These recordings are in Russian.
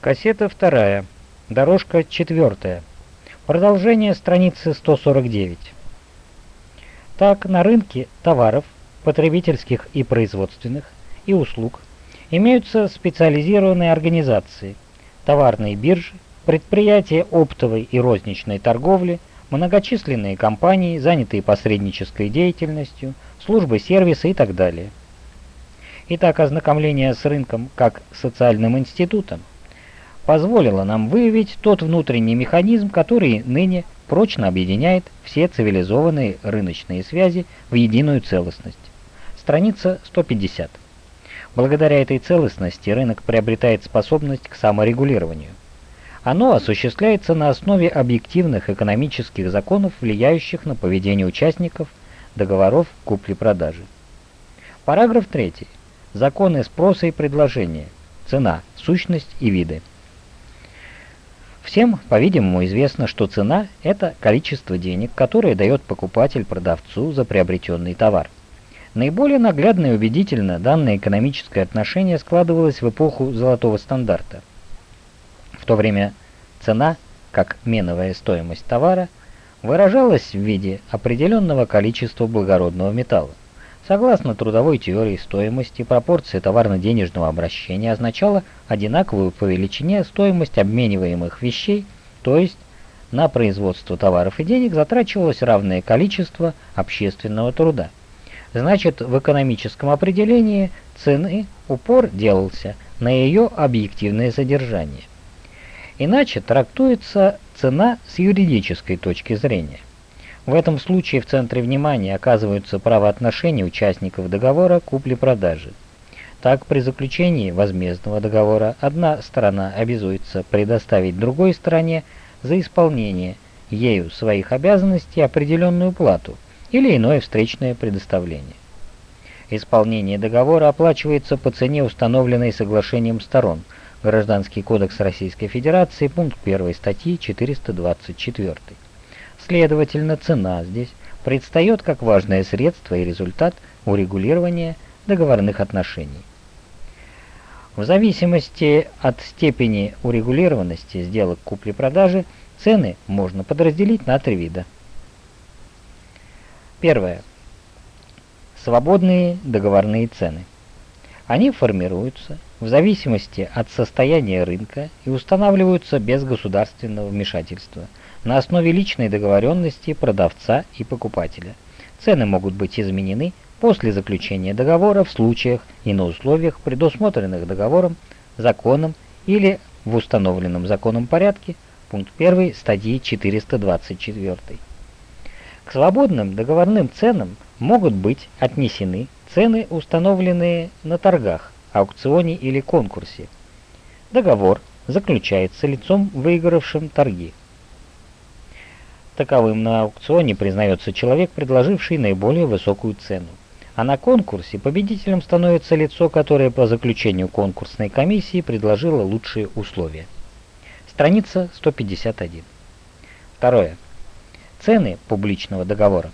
Кассета вторая. Дорожка четвертая. Продолжение страницы 149. Так, на рынке товаров, потребительских и производственных, и услуг имеются специализированные организации, товарные биржи, предприятия оптовой и розничной торговли, многочисленные компании, занятые посреднической деятельностью, службы сервиса и так далее. Итак, ознакомление с рынком как социальным институтом позволило нам выявить тот внутренний механизм, который ныне прочно объединяет все цивилизованные рыночные связи в единую целостность. Страница 150. Благодаря этой целостности рынок приобретает способность к саморегулированию. Оно осуществляется на основе объективных экономических законов, влияющих на поведение участников договоров купли-продажи. Параграф 3. Законы спроса и предложения. Цена, сущность и виды. Всем, по-видимому, известно, что цена – это количество денег, которое дает покупатель продавцу за приобретенный товар. Наиболее наглядно и убедительно данное экономическое отношение складывалось в эпоху золотого стандарта. В то время цена, как меновая стоимость товара, выражалась в виде определенного количества благородного металла. Согласно трудовой теории стоимости, пропорция товарно-денежного обращения означала одинаковую по величине стоимость обмениваемых вещей, то есть на производство товаров и денег затрачивалось равное количество общественного труда. Значит, в экономическом определении цены упор делался на ее объективное содержание. Иначе трактуется цена с юридической точки зрения. В этом случае в центре внимания оказываются правоотношения участников договора купли-продажи. Так, при заключении возмездного договора одна сторона обязуется предоставить другой стороне за исполнение ею своих обязанностей определенную плату или иное встречное предоставление. Исполнение договора оплачивается по цене, установленной соглашением сторон. Гражданский кодекс Российской Федерации, пункт 1 статьи 424. Следовательно, цена здесь предстает как важное средство и результат урегулирования договорных отношений. В зависимости от степени урегулированности сделок купли-продажи цены можно подразделить на три вида. Первое. Свободные договорные цены. Они формируются в зависимости от состояния рынка и устанавливаются без государственного вмешательства – на основе личной договоренности продавца и покупателя. Цены могут быть изменены после заключения договора в случаях и на условиях, предусмотренных договором, законом или в установленном законом порядке, пункт 1 статьи 424. К свободным договорным ценам могут быть отнесены цены, установленные на торгах, аукционе или конкурсе. Договор заключается лицом, выигравшим торги. Таковым на аукционе признается человек, предложивший наиболее высокую цену. А на конкурсе победителем становится лицо, которое по заключению конкурсной комиссии предложило лучшие условия. Страница 151. Второе. Цены публичного договора.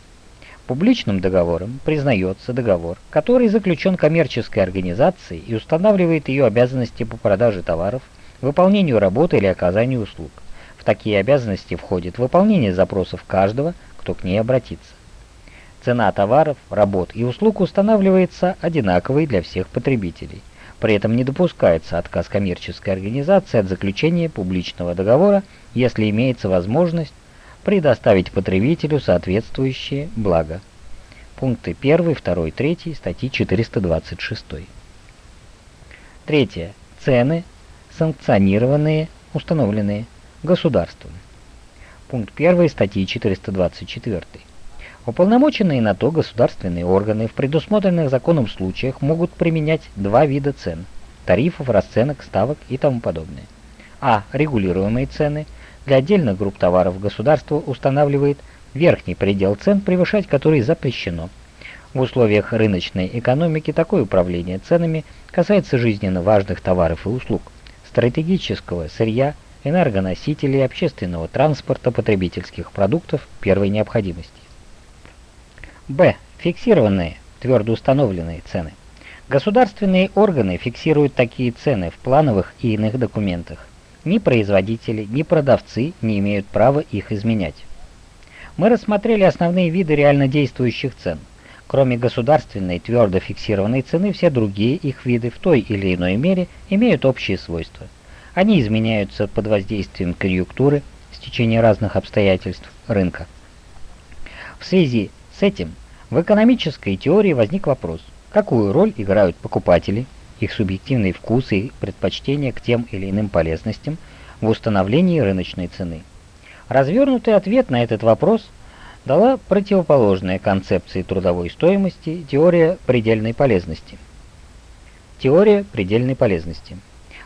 Публичным договором признается договор, который заключен коммерческой организацией и устанавливает ее обязанности по продаже товаров, выполнению работы или оказанию услуг такие обязанности входит выполнение запросов каждого, кто к ней обратится. Цена товаров, работ и услуг устанавливается одинаковой для всех потребителей. При этом не допускается отказ коммерческой организации от заключения публичного договора, если имеется возможность предоставить потребителю соответствующие блага. Пункты 1, 2, 3 статьи 426. Третье. Цены, санкционированные, установленные государством. Пункт 1 статьи 424. Уполномоченные на то государственные органы в предусмотренных законом случаях могут применять два вида цен – тарифов, расценок, ставок и тому подобное. А. Регулируемые цены. Для отдельных групп товаров государство устанавливает верхний предел цен, превышать который запрещено. В условиях рыночной экономики такое управление ценами касается жизненно важных товаров и услуг, стратегического сырья, энергоносителей, общественного транспорта, потребительских продуктов первой необходимости. Б. Фиксированные, твердо установленные цены. Государственные органы фиксируют такие цены в плановых и иных документах. Ни производители, ни продавцы не имеют права их изменять. Мы рассмотрели основные виды реально действующих цен. Кроме государственной твердо фиксированной цены, все другие их виды в той или иной мере имеют общие свойства. Они изменяются под воздействием конъюнктуры, с течения разных обстоятельств рынка. В связи с этим в экономической теории возник вопрос, какую роль играют покупатели, их субъективные вкусы и предпочтения к тем или иным полезностям в установлении рыночной цены. Развернутый ответ на этот вопрос дала противоположная концепции трудовой стоимости теория предельной полезности. Теория предельной полезности.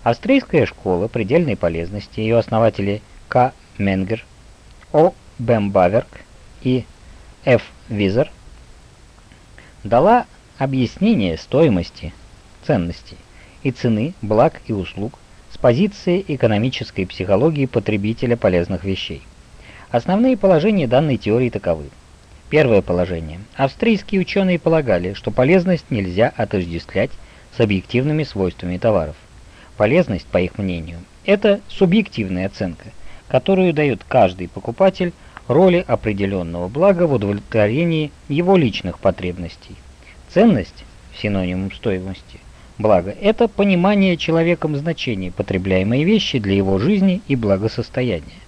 Австрийская школа предельной полезности, ее основатели К. Менгер, О. Бембаверк и Ф. Визер дала объяснение стоимости ценностей и цены благ и услуг с позиции экономической психологии потребителя полезных вещей. Основные положения данной теории таковы. Первое положение. Австрийские ученые полагали, что полезность нельзя отождествлять с объективными свойствами товаров. Полезность, по их мнению, это субъективная оценка, которую дает каждый покупатель роли определенного блага в удовлетворении его личных потребностей. Ценность, синонимом стоимости, Благо – это понимание человеком значения потребляемой вещи для его жизни и благосостояния.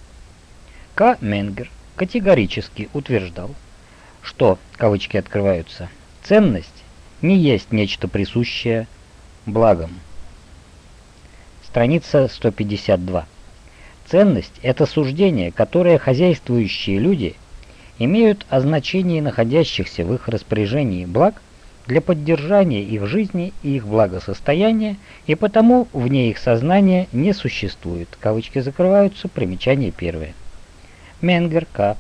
К. Менгер категорически утверждал, что, кавычки открываются, ценность не есть нечто присущее благам. Страница 152. Ценность – это суждение, которое хозяйствующие люди имеют о значении находящихся в их распоряжении благ – для поддержания их жизни и их благосостояния, и потому вне их сознания не существует. Кавычки закрываются, примечание первое. Менгер К.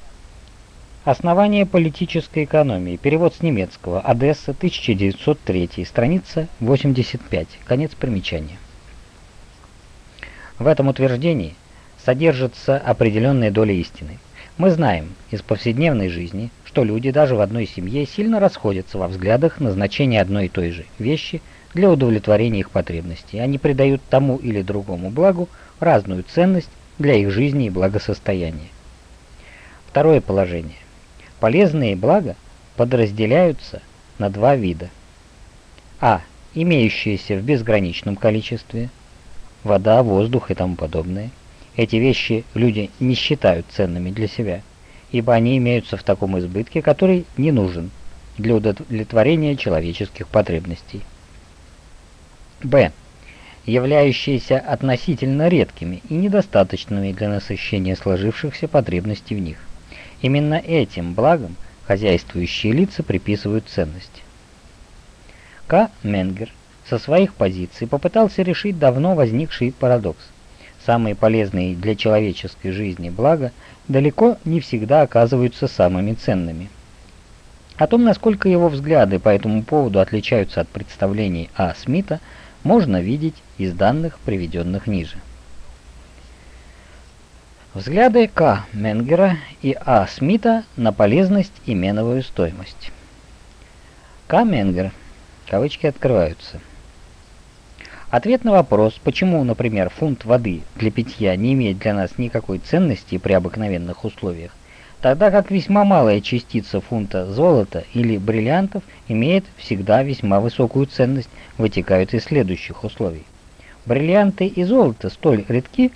Основание политической экономии. Перевод с немецкого. Одесса, 1903. Страница 85. Конец примечания. В этом утверждении содержится определенная доля истины. Мы знаем из повседневной жизни, что люди даже в одной семье сильно расходятся во взглядах на значение одной и той же вещи для удовлетворения их потребностей. Они придают тому или другому благу разную ценность для их жизни и благосостояния. Второе положение. Полезные блага подразделяются на два вида. А. Имеющиеся в безграничном количестве. Вода, воздух и тому подобное. Эти вещи люди не считают ценными для себя – ибо они имеются в таком избытке, который не нужен для удовлетворения человеческих потребностей. Б. Являющиеся относительно редкими и недостаточными для насыщения сложившихся потребностей в них. Именно этим благом хозяйствующие лица приписывают ценность. К. Менгер со своих позиций попытался решить давно возникший парадокс. Самые полезные для человеческой жизни блага далеко не всегда оказываются самыми ценными. О том, насколько его взгляды по этому поводу отличаются от представлений А. Смита, можно видеть из данных, приведенных ниже. Взгляды К. Менгера и А. Смита на полезность и меновую стоимость. К. Менгер, кавычки открываются, Ответ на вопрос, почему, например, фунт воды для питья не имеет для нас никакой ценности при обыкновенных условиях, тогда как весьма малая частица фунта золота или бриллиантов имеет всегда весьма высокую ценность, вытекают из следующих условий. Бриллианты и золото столь редки,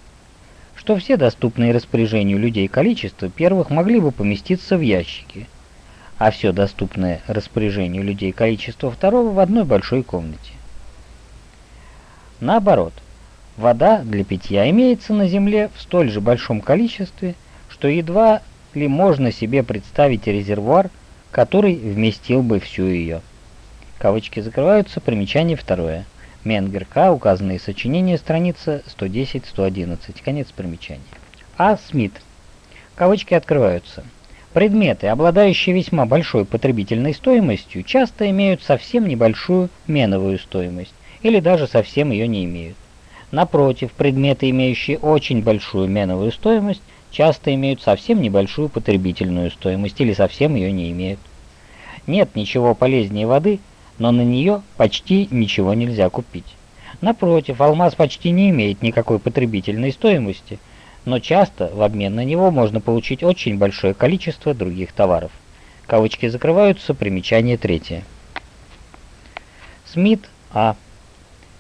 что все доступные распоряжению людей количества первых могли бы поместиться в ящики, а все доступное распоряжению людей количество второго в одной большой комнате. Наоборот, вода для питья имеется на Земле в столь же большом количестве, что едва ли можно себе представить резервуар, который вместил бы всю ее. Кавычки закрываются, примечание второе. Менгер К. Указанные сочинения, страница 110-111. Конец примечания. А. Смит. Кавычки открываются. Предметы, обладающие весьма большой потребительной стоимостью, часто имеют совсем небольшую меновую стоимость или даже совсем ее не имеют. Напротив, предметы, имеющие очень большую меновую стоимость, часто имеют совсем небольшую потребительную стоимость или совсем ее не имеют. Нет ничего полезнее воды, но на нее почти ничего нельзя купить. Напротив, алмаз почти не имеет никакой потребительной стоимости, но часто в обмен на него можно получить очень большое количество других товаров. Кавычки закрываются, примечание третье. Смит А.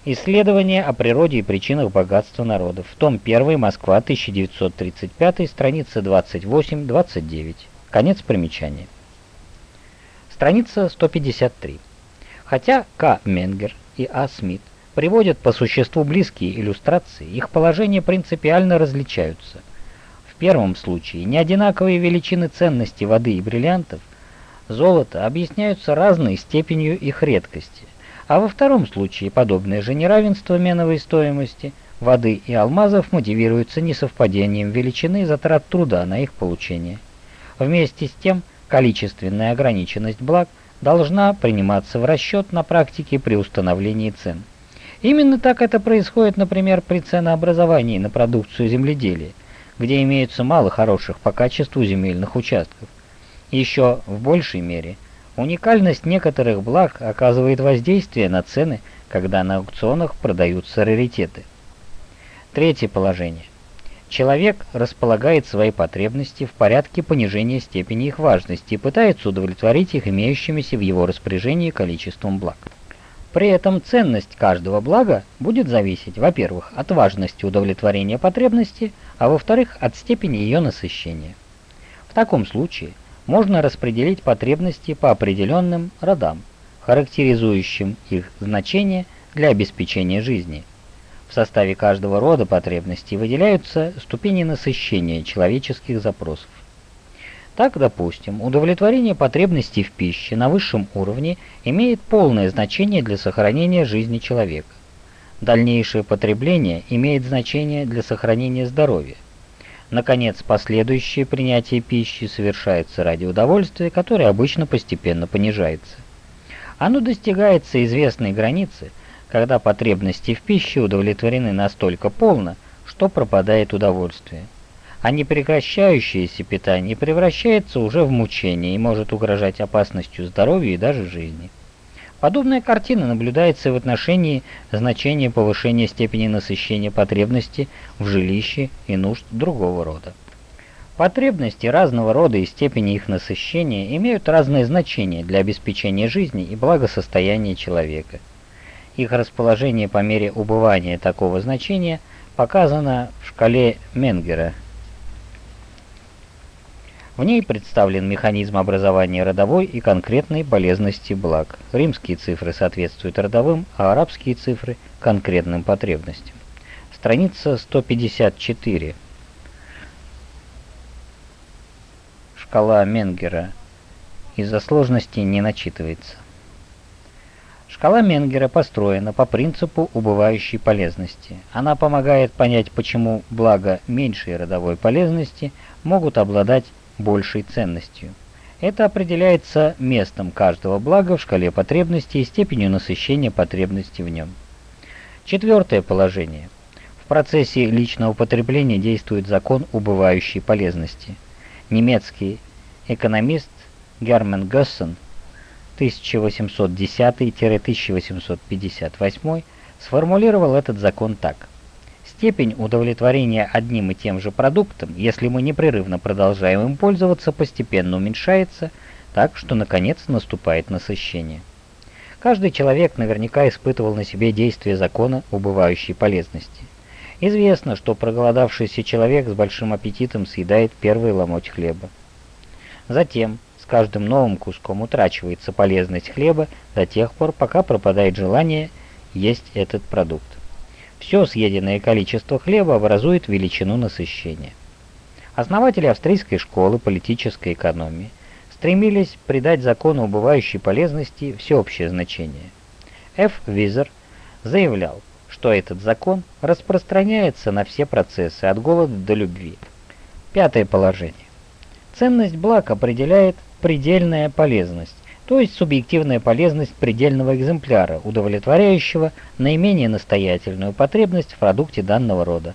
Исследование о природе и причинах богатства народов. Том 1, Москва, 1935, страница 28-29. Конец примечания. Страница 153. Хотя К. Менгер и А. Смит приводят по существу близкие иллюстрации, их положения принципиально различаются. В первом случае неодинаковые величины ценности воды и бриллиантов, золота объясняются разной степенью их редкости – а во втором случае подобное же неравенство меновой стоимости воды и алмазов мотивируется несовпадением величины затрат труда на их получение. Вместе с тем, количественная ограниченность благ должна приниматься в расчет на практике при установлении цен. Именно так это происходит, например, при ценообразовании на продукцию земледелия, где имеются мало хороших по качеству земельных участков. Еще в большей мере – Уникальность некоторых благ оказывает воздействие на цены, когда на аукционах продаются раритеты. Третье положение. Человек располагает свои потребности в порядке понижения степени их важности и пытается удовлетворить их имеющимися в его распоряжении количеством благ. При этом ценность каждого блага будет зависеть, во-первых, от важности удовлетворения потребности, а во-вторых, от степени ее насыщения. В таком случае – можно распределить потребности по определенным родам, характеризующим их значение для обеспечения жизни. В составе каждого рода потребностей выделяются ступени насыщения человеческих запросов. Так, допустим, удовлетворение потребностей в пище на высшем уровне имеет полное значение для сохранения жизни человека. Дальнейшее потребление имеет значение для сохранения здоровья. Наконец, последующее принятие пищи совершается ради удовольствия, которое обычно постепенно понижается. Оно достигается известной границы, когда потребности в пище удовлетворены настолько полно, что пропадает удовольствие. А непрекращающееся питание превращается уже в мучение и может угрожать опасностью здоровью и даже жизни. Подобная картина наблюдается в отношении значения повышения степени насыщения потребности в жилище и нужд другого рода. Потребности разного рода и степени их насыщения имеют разные значения для обеспечения жизни и благосостояния человека. Их расположение по мере убывания такого значения показано в шкале Менгера – в ней представлен механизм образования родовой и конкретной полезности благ. Римские цифры соответствуют родовым, а арабские цифры – конкретным потребностям. Страница 154. Шкала Менгера из-за сложности не начитывается. Шкала Менгера построена по принципу убывающей полезности. Она помогает понять, почему блага меньшей родовой полезности могут обладать большей ценностью. Это определяется местом каждого блага в шкале потребностей и степенью насыщения потребностей в нем. Четвертое положение. В процессе личного потребления действует закон убывающей полезности. Немецкий экономист Герман Гессен 1810-1858 сформулировал этот закон так – Степень удовлетворения одним и тем же продуктом, если мы непрерывно продолжаем им пользоваться, постепенно уменьшается, так что наконец наступает насыщение. Каждый человек наверняка испытывал на себе действие закона убывающей полезности. Известно, что проголодавшийся человек с большим аппетитом съедает первый ломоть хлеба. Затем с каждым новым куском утрачивается полезность хлеба до тех пор, пока пропадает желание есть этот продукт. Все съеденное количество хлеба образует величину насыщения. Основатели австрийской школы политической экономии стремились придать закону убывающей полезности всеобщее значение. Ф. Визер заявлял, что этот закон распространяется на все процессы от голода до любви. Пятое положение. Ценность благ определяет предельная полезность, то есть субъективная полезность предельного экземпляра, удовлетворяющего наименее настоятельную потребность в продукте данного рода.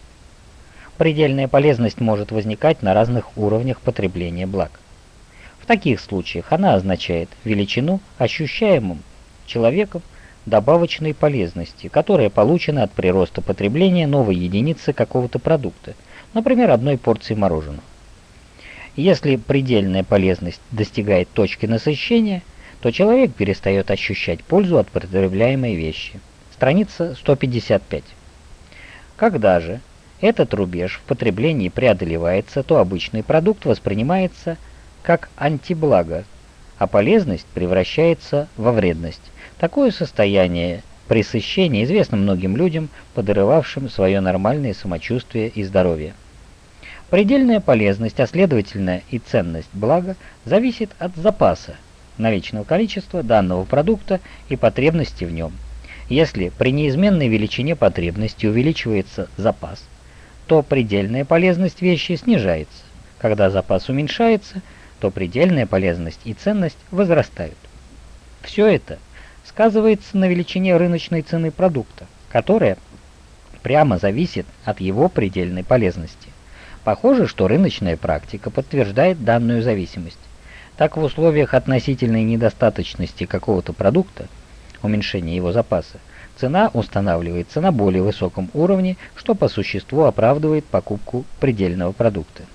Предельная полезность может возникать на разных уровнях потребления благ. В таких случаях она означает величину ощущаемым человеком добавочной полезности, которая получена от прироста потребления новой единицы какого-то продукта, например, одной порции мороженого. Если предельная полезность достигает точки насыщения, то человек перестает ощущать пользу от потребляемой вещи. Страница 155. Когда же этот рубеж в потреблении преодолевается, то обычный продукт воспринимается как антиблаго, а полезность превращается во вредность. Такое состояние пресыщения известно многим людям, подорывавшим свое нормальное самочувствие и здоровье. Предельная полезность, а следовательно и ценность блага, зависит от запаса, наличного количества данного продукта и потребности в нем. Если при неизменной величине потребности увеличивается запас, то предельная полезность вещи снижается. Когда запас уменьшается, то предельная полезность и ценность возрастают. Все это – сказывается на величине рыночной цены продукта, которая прямо зависит от его предельной полезности. Похоже, что рыночная практика подтверждает данную зависимость. Так в условиях относительной недостаточности какого-то продукта, уменьшения его запаса, цена устанавливается на более высоком уровне, что по существу оправдывает покупку предельного продукта.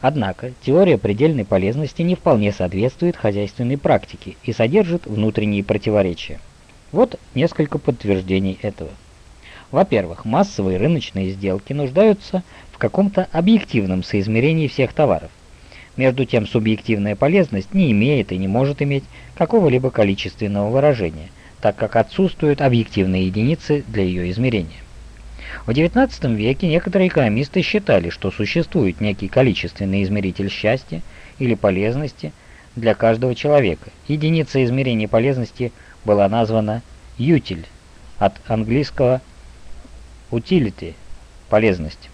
Однако теория предельной полезности не вполне соответствует хозяйственной практике и содержит внутренние противоречия. Вот несколько подтверждений этого. Во-первых, массовые рыночные сделки нуждаются в каком-то объективном соизмерении всех товаров. Между тем, субъективная полезность не имеет и не может иметь какого-либо количественного выражения, так как отсутствуют объективные единицы для ее измерения. В XIX веке некоторые экономисты считали, что существует некий количественный измеритель счастья или полезности для каждого человека. Единица измерения полезности была названа «ютиль» от английского «utility» – полезность.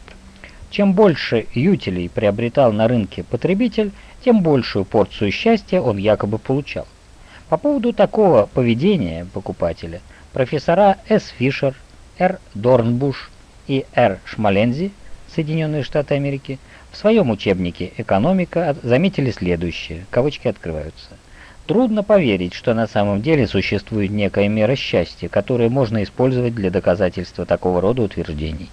Чем больше ютилей приобретал на рынке потребитель, тем большую порцию счастья он якобы получал. По поводу такого поведения покупателя профессора С. Фишер, Р. Дорнбуш и Р. Шмалензи, Соединенные Штаты Америки, в своем учебнике «Экономика» заметили следующее, кавычки открываются. Трудно поверить, что на самом деле существует некая мера счастья, которую можно использовать для доказательства такого рода утверждений.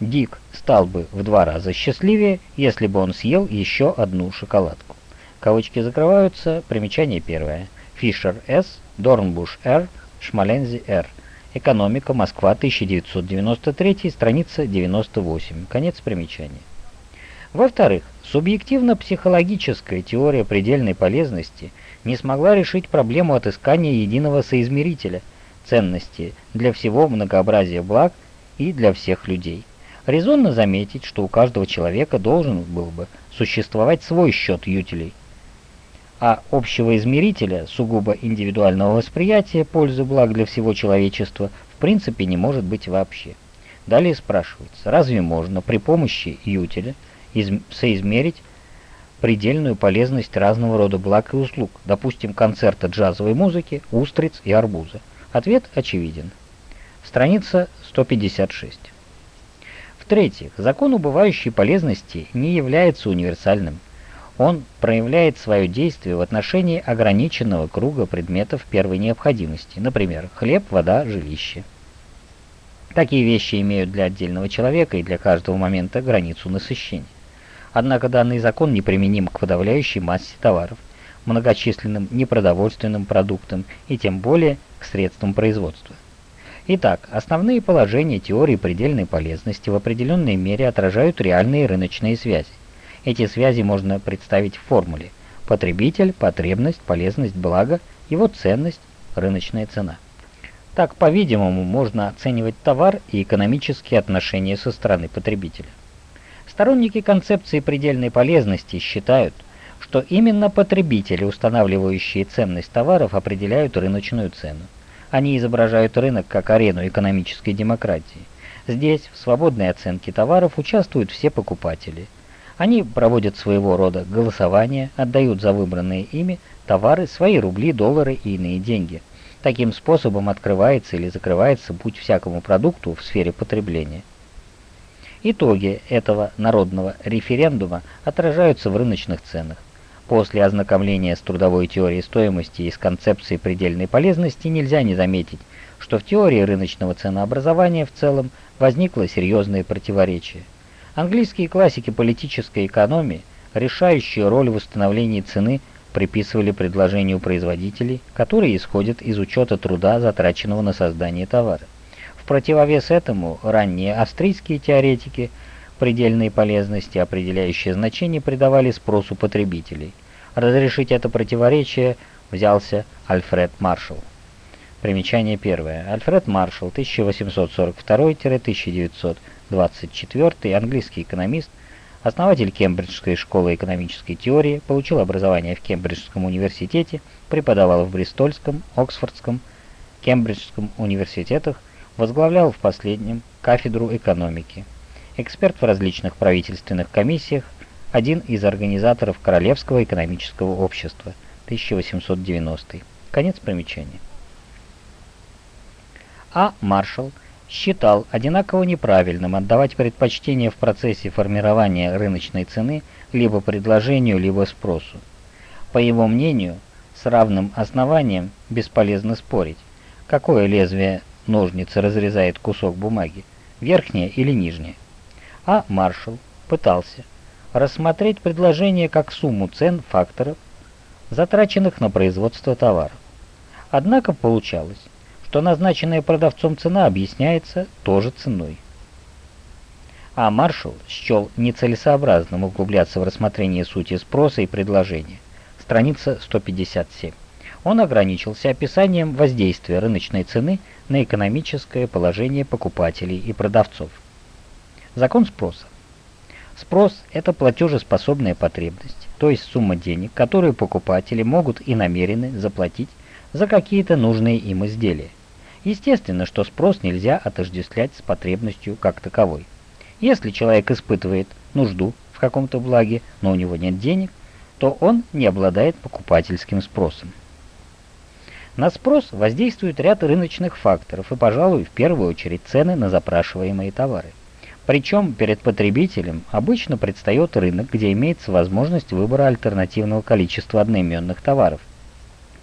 Дик стал бы в два раза счастливее, если бы он съел еще одну шоколадку. Кавычки закрываются, примечание первое. Фишер С., Дорнбуш Р., Шмалензи Р. Экономика, Москва, 1993, страница 98. Конец примечания. Во-вторых, субъективно-психологическая теория предельной полезности не смогла решить проблему отыскания единого соизмерителя ценности для всего многообразия благ и для всех людей. Резонно заметить, что у каждого человека должен был бы существовать свой счет ютилей – а общего измерителя сугубо индивидуального восприятия пользы благ для всего человечества в принципе не может быть вообще. Далее спрашивается, разве можно при помощи ютиля соизмерить предельную полезность разного рода благ и услуг, допустим, концерта джазовой музыки, устриц и арбуза? Ответ очевиден. Страница 156. В-третьих, закон убывающей полезности не является универсальным он проявляет свое действие в отношении ограниченного круга предметов первой необходимости, например, хлеб, вода, жилище. Такие вещи имеют для отдельного человека и для каждого момента границу насыщения. Однако данный закон неприменим к подавляющей массе товаров, многочисленным непродовольственным продуктам и тем более к средствам производства. Итак, основные положения теории предельной полезности в определенной мере отражают реальные рыночные связи. Эти связи можно представить в формуле потребитель, потребность, полезность блага, его ценность, рыночная цена. Так, по-видимому, можно оценивать товар и экономические отношения со стороны потребителя. Сторонники концепции предельной полезности считают, что именно потребители, устанавливающие ценность товаров, определяют рыночную цену. Они изображают рынок как арену экономической демократии. Здесь в свободной оценке товаров участвуют все покупатели – они проводят своего рода голосование, отдают за выбранные ими товары свои рубли, доллары и иные деньги. Таким способом открывается или закрывается путь всякому продукту в сфере потребления. Итоги этого народного референдума отражаются в рыночных ценах. После ознакомления с трудовой теорией стоимости и с концепцией предельной полезности нельзя не заметить, что в теории рыночного ценообразования в целом возникло серьезное противоречие. Английские классики политической экономии решающую роль в установлении цены приписывали предложению производителей, которые исходят из учета труда, затраченного на создание товара. В противовес этому ранние австрийские теоретики предельной полезности определяющее значение придавали спросу потребителей. Разрешить это противоречие взялся Альфред Маршалл. Примечание первое. Альфред Маршалл, 1842-1924, английский экономист, основатель Кембриджской школы экономической теории, получил образование в Кембриджском университете, преподавал в Бристольском, Оксфордском, Кембриджском университетах, возглавлял в последнем кафедру экономики. Эксперт в различных правительственных комиссиях, один из организаторов Королевского экономического общества, 1890. Конец примечания. А. Маршалл считал одинаково неправильным отдавать предпочтение в процессе формирования рыночной цены либо предложению, либо спросу. По его мнению, с равным основанием бесполезно спорить, какое лезвие ножницы разрезает кусок бумаги, верхнее или нижнее. А Маршалл пытался рассмотреть предложение как сумму цен факторов, затраченных на производство товаров. Однако получалось, что назначенная продавцом цена объясняется тоже ценой. А Маршалл счел нецелесообразным углубляться в рассмотрение сути спроса и предложения. Страница 157. Он ограничился описанием воздействия рыночной цены на экономическое положение покупателей и продавцов. Закон спроса. Спрос – это платежеспособная потребность, то есть сумма денег, которую покупатели могут и намерены заплатить за какие-то нужные им изделия. Естественно, что спрос нельзя отождествлять с потребностью как таковой. Если человек испытывает нужду в каком-то благе, но у него нет денег, то он не обладает покупательским спросом. На спрос воздействует ряд рыночных факторов и, пожалуй, в первую очередь цены на запрашиваемые товары. Причем перед потребителем обычно предстает рынок, где имеется возможность выбора альтернативного количества одноименных товаров,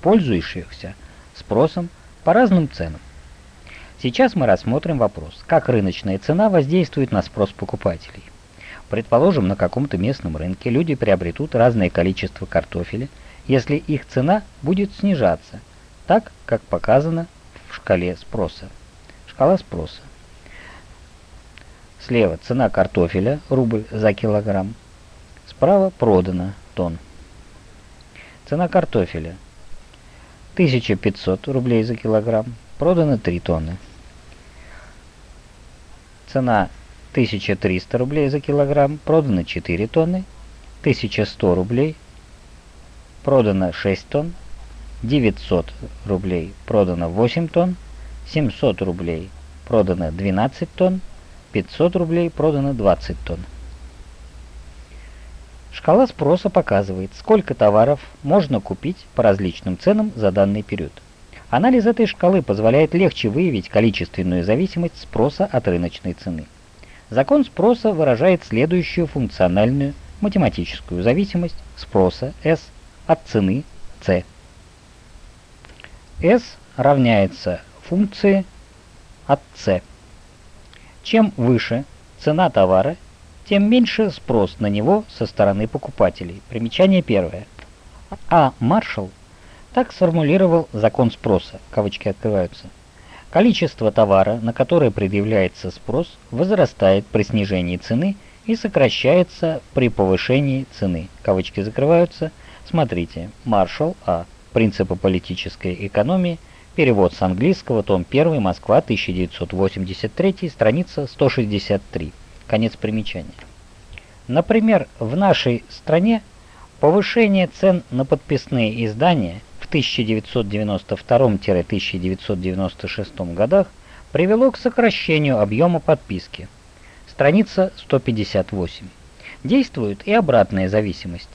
пользующихся спросом по разным ценам. Сейчас мы рассмотрим вопрос, как рыночная цена воздействует на спрос покупателей. Предположим, на каком-то местном рынке люди приобретут разное количество картофеля, если их цена будет снижаться, так, как показано в шкале спроса. Шкала спроса. Слева цена картофеля, рубль за килограмм. Справа продано, тонн. Цена картофеля 1500 рублей за килограмм, продано 3 тонны. Цена 1300 рублей за килограмм, продано 4 тонны. 1100 рублей, продано 6 тонн. 900 рублей, продано 8 тонн. 700 рублей, продано 12 тонн. 500 рублей, продано 20 тонн. Шкала спроса показывает, сколько товаров можно купить по различным ценам за данный период. Анализ этой шкалы позволяет легче выявить количественную зависимость спроса от рыночной цены. Закон спроса выражает следующую функциональную математическую зависимость спроса S от цены C. S равняется функции от C. Чем выше цена товара, тем меньше спрос на него со стороны покупателей. Примечание первое. А. Маршалл так сформулировал закон спроса, кавычки открываются. Количество товара, на которое предъявляется спрос, возрастает при снижении цены и сокращается при повышении цены. Кавычки закрываются. Смотрите, Маршалл А. Принципы политической экономии. Перевод с английского, том 1, Москва, 1983, страница 163. Конец примечания. Например, в нашей стране повышение цен на подписные издания – 1992-1996 годах привело к сокращению объема подписки. Страница 158. Действует и обратная зависимость.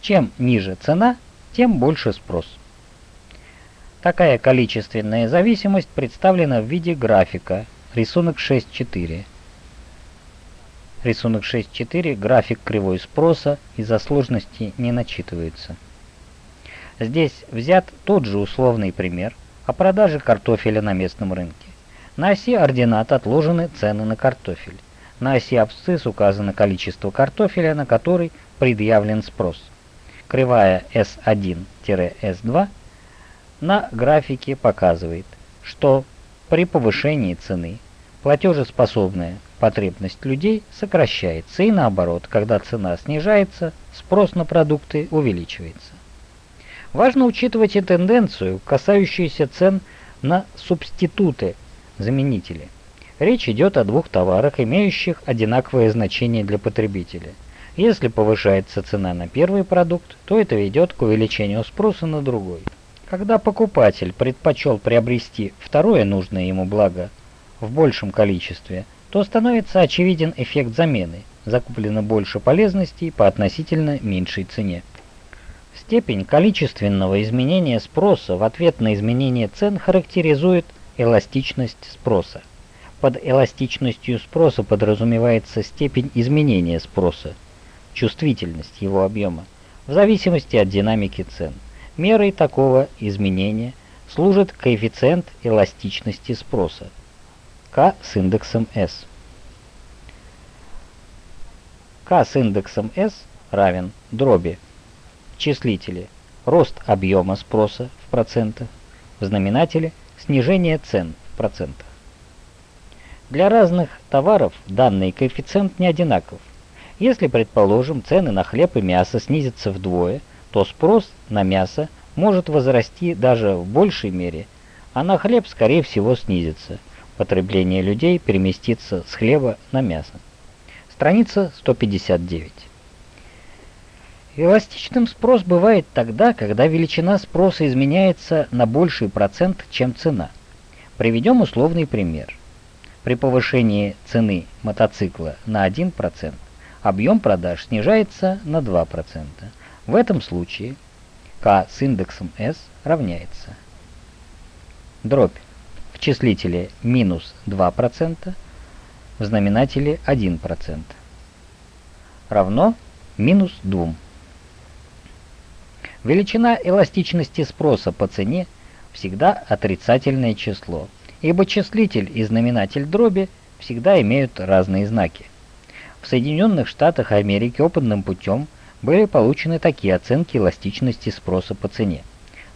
Чем ниже цена, тем больше спрос. Такая количественная зависимость представлена в виде графика, рисунок 6.4. Рисунок 6.4. График кривой спроса из-за сложности не начитывается. Здесь взят тот же условный пример о продаже картофеля на местном рынке. На оси ординат отложены цены на картофель. На оси абсцисс указано количество картофеля, на который предъявлен спрос. Кривая S1-S2 на графике показывает, что при повышении цены платежеспособная потребность людей сокращается, и наоборот, когда цена снижается, спрос на продукты увеличивается. Важно учитывать и тенденцию, касающуюся цен на субституты, заменители. Речь идет о двух товарах, имеющих одинаковое значение для потребителя. Если повышается цена на первый продукт, то это ведет к увеличению спроса на другой. Когда покупатель предпочел приобрести второе нужное ему благо в большем количестве, то становится очевиден эффект замены. Закуплено больше полезностей по относительно меньшей цене. Степень количественного изменения спроса в ответ на изменение цен характеризует эластичность спроса. Под эластичностью спроса подразумевается степень изменения спроса, чувствительность его объема, в зависимости от динамики цен. Мерой такого изменения служит коэффициент эластичности спроса, К с индексом S. К с индексом S равен дроби числителе рост объема спроса в процентах, в знаменателе снижение цен в процентах. Для разных товаров данный коэффициент не одинаков. Если, предположим, цены на хлеб и мясо снизятся вдвое, то спрос на мясо может возрасти даже в большей мере, а на хлеб, скорее всего, снизится. Потребление людей переместится с хлеба на мясо. Страница 159. Эластичным спрос бывает тогда, когда величина спроса изменяется на больший процент, чем цена. Приведем условный пример. При повышении цены мотоцикла на 1%, объем продаж снижается на 2%. В этом случае К с индексом S равняется дробь в числителе минус 2%, в знаменателе 1% равно минус 2. Величина эластичности спроса по цене всегда отрицательное число, ибо числитель и знаменатель дроби всегда имеют разные знаки. В Соединенных Штатах Америки опытным путем – были получены такие оценки эластичности спроса по цене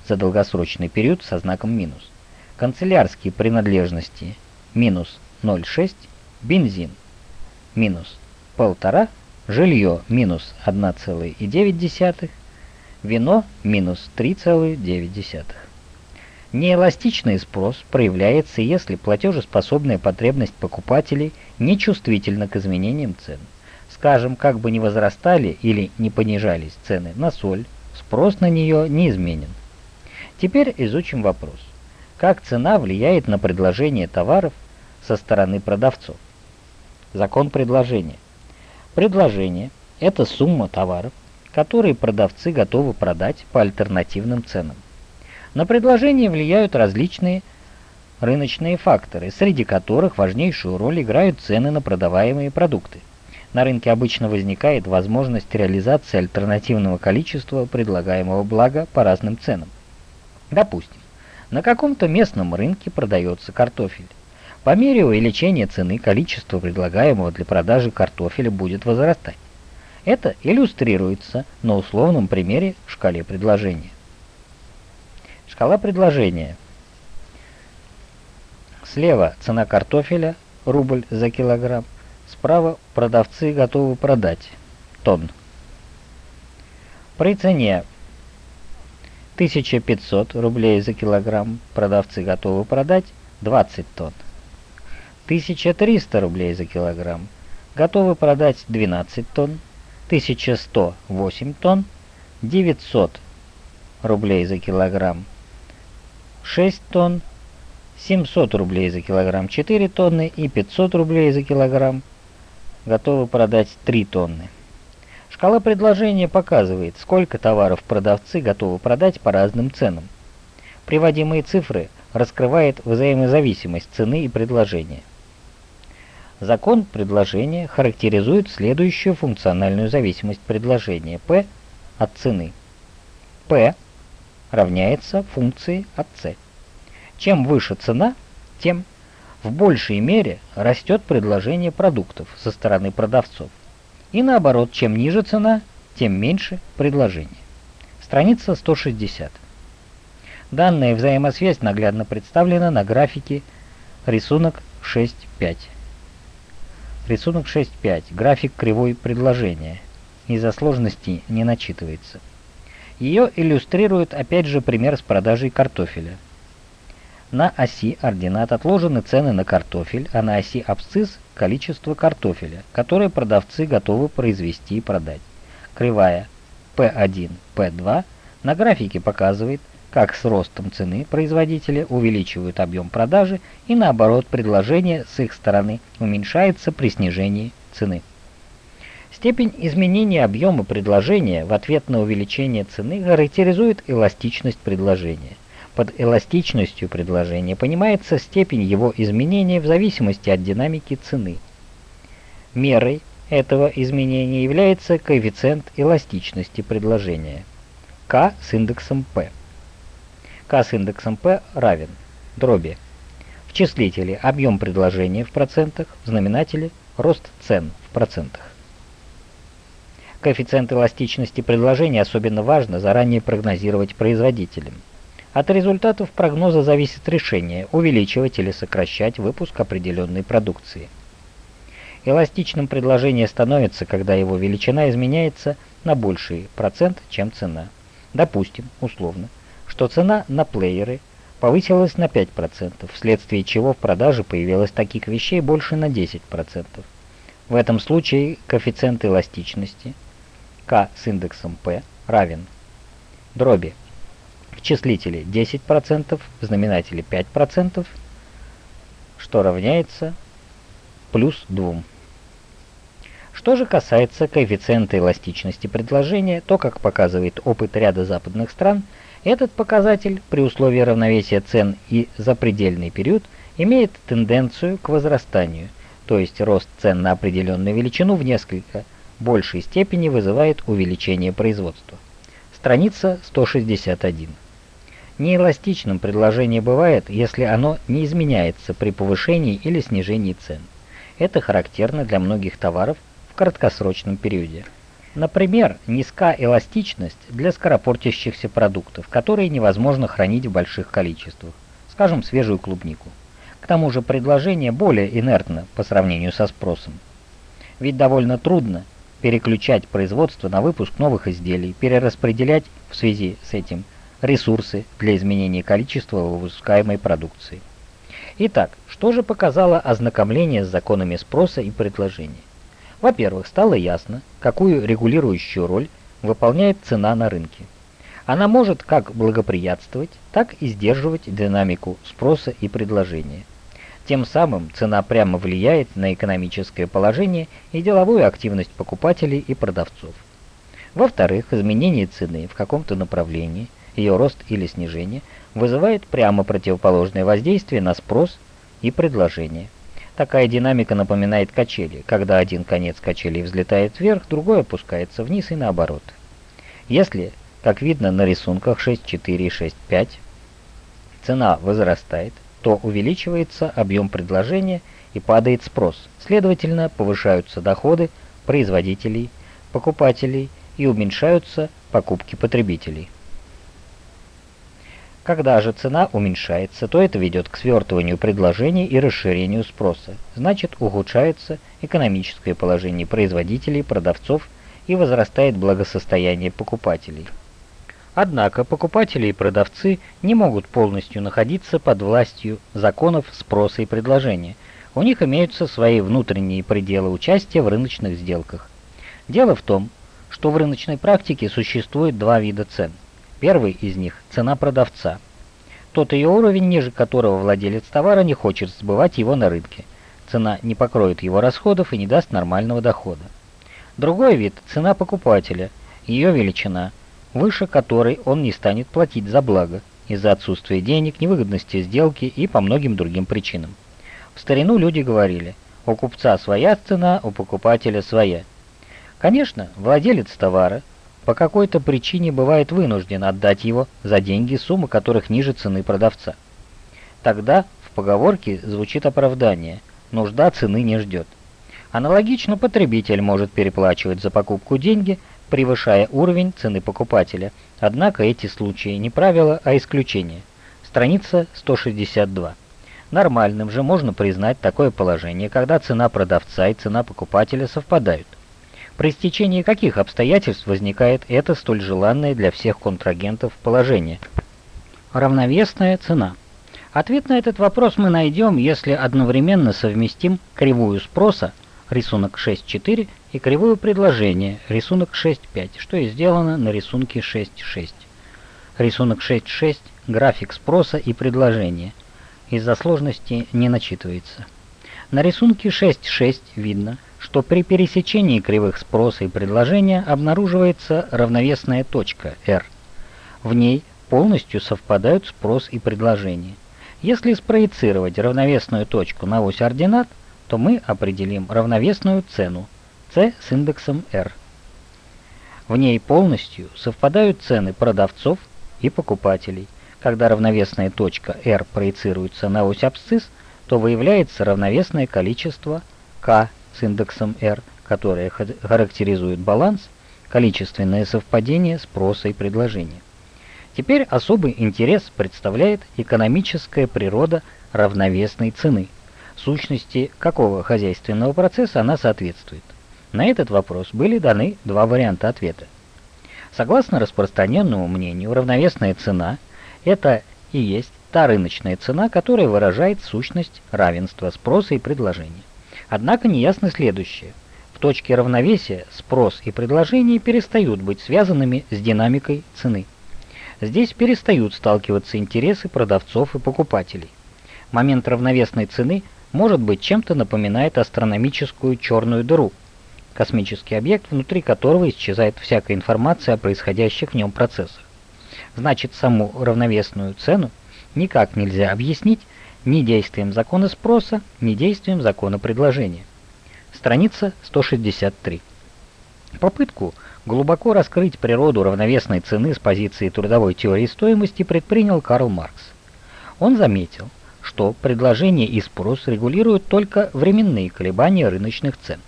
за долгосрочный период со знаком минус. Канцелярские принадлежности минус 0,6, бензин минус 1,5, жилье минус 1,9, вино минус 3,9. Неэластичный спрос проявляется, если платежеспособная потребность покупателей нечувствительна к изменениям цен. Скажем, как бы ни возрастали или не понижались цены на соль, спрос на нее не изменен. Теперь изучим вопрос. Как цена влияет на предложение товаров со стороны продавцов? Закон предложения. Предложение – это сумма товаров, которые продавцы готовы продать по альтернативным ценам. На предложение влияют различные рыночные факторы, среди которых важнейшую роль играют цены на продаваемые продукты – на рынке обычно возникает возможность реализации альтернативного количества предлагаемого блага по разным ценам. Допустим, на каком-то местном рынке продается картофель. По мере увеличения цены количество предлагаемого для продажи картофеля будет возрастать. Это иллюстрируется на условном примере шкале предложения. Шкала предложения. Слева цена картофеля, рубль за килограмм. Справа продавцы готовы продать тонн. При цене 1500 рублей за килограмм продавцы готовы продать 20 тонн. 1300 рублей за килограмм готовы продать 12 тонн. 1108 тонн. 900 рублей за килограмм 6 тонн. 700 рублей за килограмм 4 тонны и 500 рублей за килограмм готовы продать 3 тонны. Шкала предложения показывает, сколько товаров продавцы готовы продать по разным ценам. Приводимые цифры раскрывают взаимозависимость цены и предложения. Закон предложения характеризует следующую функциональную зависимость предложения P от цены. P равняется функции от C. Чем выше цена, тем в большей мере растет предложение продуктов со стороны продавцов. И наоборот, чем ниже цена, тем меньше предложение. Страница 160. Данная взаимосвязь наглядно представлена на графике рисунок 6.5. Рисунок 6.5. График кривой предложения. Из-за сложности не начитывается. Ее иллюстрирует опять же пример с продажей картофеля. На оси ординат отложены цены на картофель, а на оси абсцисс – количество картофеля, которое продавцы готовы произвести и продать. Кривая P1, P2 на графике показывает, как с ростом цены производителя увеличивают объем продажи и наоборот предложение с их стороны уменьшается при снижении цены. Степень изменения объема предложения в ответ на увеличение цены характеризует эластичность предложения. Под эластичностью предложения понимается степень его изменения в зависимости от динамики цены. Мерой этого изменения является коэффициент эластичности предложения k с индексом p. k с индексом p равен дроби в числителе объем предложения в процентах, в знаменателе рост цен в процентах. Коэффициент эластичности предложения особенно важно заранее прогнозировать производителям. От результатов прогноза зависит решение, увеличивать или сокращать выпуск определенной продукции. Эластичным предложение становится, когда его величина изменяется на больший процент, чем цена. Допустим, условно, что цена на плееры повысилась на 5%, вследствие чего в продаже появилось таких вещей больше на 10%. В этом случае коэффициент эластичности – k с индексом p равен дроби в числителе 10%, в знаменателе 5%, что равняется плюс 2. Что же касается коэффициента эластичности предложения, то, как показывает опыт ряда западных стран, этот показатель при условии равновесия цен и за предельный период имеет тенденцию к возрастанию, то есть рост цен на определенную величину в несколько большей степени вызывает увеличение производства. Страница 161. Неэластичным предложение бывает, если оно не изменяется при повышении или снижении цен. Это характерно для многих товаров в краткосрочном периоде. Например, низка эластичность для скоропортящихся продуктов, которые невозможно хранить в больших количествах, скажем, свежую клубнику. К тому же предложение более инертно по сравнению со спросом. Ведь довольно трудно переключать производство на выпуск новых изделий, перераспределять в связи с этим ресурсы для изменения количества выпускаемой продукции. Итак, что же показало ознакомление с законами спроса и предложения? Во-первых, стало ясно, какую регулирующую роль выполняет цена на рынке. Она может как благоприятствовать, так и сдерживать динамику спроса и предложения. Тем самым цена прямо влияет на экономическое положение и деловую активность покупателей и продавцов. Во-вторых, изменение цены в каком-то направлении, ее рост или снижение, вызывает прямо противоположное воздействие на спрос и предложение. Такая динамика напоминает качели, когда один конец качелей взлетает вверх, другой опускается вниз и наоборот. Если, как видно на рисунках 6.4 и 6.5, цена возрастает, то увеличивается объем предложения и падает спрос. Следовательно, повышаются доходы производителей, покупателей и уменьшаются покупки потребителей. Когда же цена уменьшается, то это ведет к свертыванию предложений и расширению спроса. Значит, ухудшается экономическое положение производителей, продавцов и возрастает благосостояние покупателей. Однако покупатели и продавцы не могут полностью находиться под властью законов спроса и предложения. У них имеются свои внутренние пределы участия в рыночных сделках. Дело в том, что в рыночной практике существует два вида цен. Первый из них – цена продавца. Тот ее уровень, ниже которого владелец товара не хочет сбывать его на рынке. Цена не покроет его расходов и не даст нормального дохода. Другой вид – цена покупателя, ее величина – выше которой он не станет платить за благо из-за отсутствия денег, невыгодности сделки и по многим другим причинам. В старину люди говорили, У купца своя цена, у покупателя своя. Конечно, владелец товара по какой-то причине бывает вынужден отдать его за деньги, суммы которых ниже цены продавца. Тогда в поговорке звучит оправдание «нужда цены не ждет». Аналогично потребитель может переплачивать за покупку деньги, превышая уровень цены покупателя. Однако эти случаи не правило, а исключение. Страница 162. Нормальным же можно признать такое положение, когда цена продавца и цена покупателя совпадают. При стечении каких обстоятельств возникает это столь желанное для всех контрагентов положение? Равновесная цена. Ответ на этот вопрос мы найдем, если одновременно совместим кривую спроса, рисунок 6.4, и кривую предложения, рисунок 6.5, что и сделано на рисунке 6.6. Рисунок 6.6 – график спроса и предложения. Из-за сложности не начитывается. На рисунке 6.6 видно, что при пересечении кривых спроса и предложения обнаруживается равновесная точка R. В ней полностью совпадают спрос и предложение. Если спроецировать равновесную точку на ось ординат, то мы определим равновесную цену C с индексом R. В ней полностью совпадают цены продавцов и покупателей. Когда равновесная точка R проецируется на ось абсцисс, то выявляется равновесное количество K с индексом R, которое характеризует баланс, количественное совпадение спроса и предложения. Теперь особый интерес представляет экономическая природа равновесной цены, сущности какого хозяйственного процесса она соответствует. На этот вопрос были даны два варианта ответа. Согласно распространенному мнению, равновесная цена – это и есть та рыночная цена, которая выражает сущность равенства спроса и предложения. Однако неясно следующее. В точке равновесия спрос и предложение перестают быть связанными с динамикой цены. Здесь перестают сталкиваться интересы продавцов и покупателей. Момент равновесной цены может быть чем-то напоминает астрономическую черную дыру, космический объект, внутри которого исчезает всякая информация о происходящих в нем процессах. Значит, саму равновесную цену никак нельзя объяснить ни действием закона спроса, ни действием закона предложения. Страница 163. Попытку глубоко раскрыть природу равновесной цены с позиции трудовой теории стоимости предпринял Карл Маркс. Он заметил, что предложение и спрос регулируют только временные колебания рыночных цен.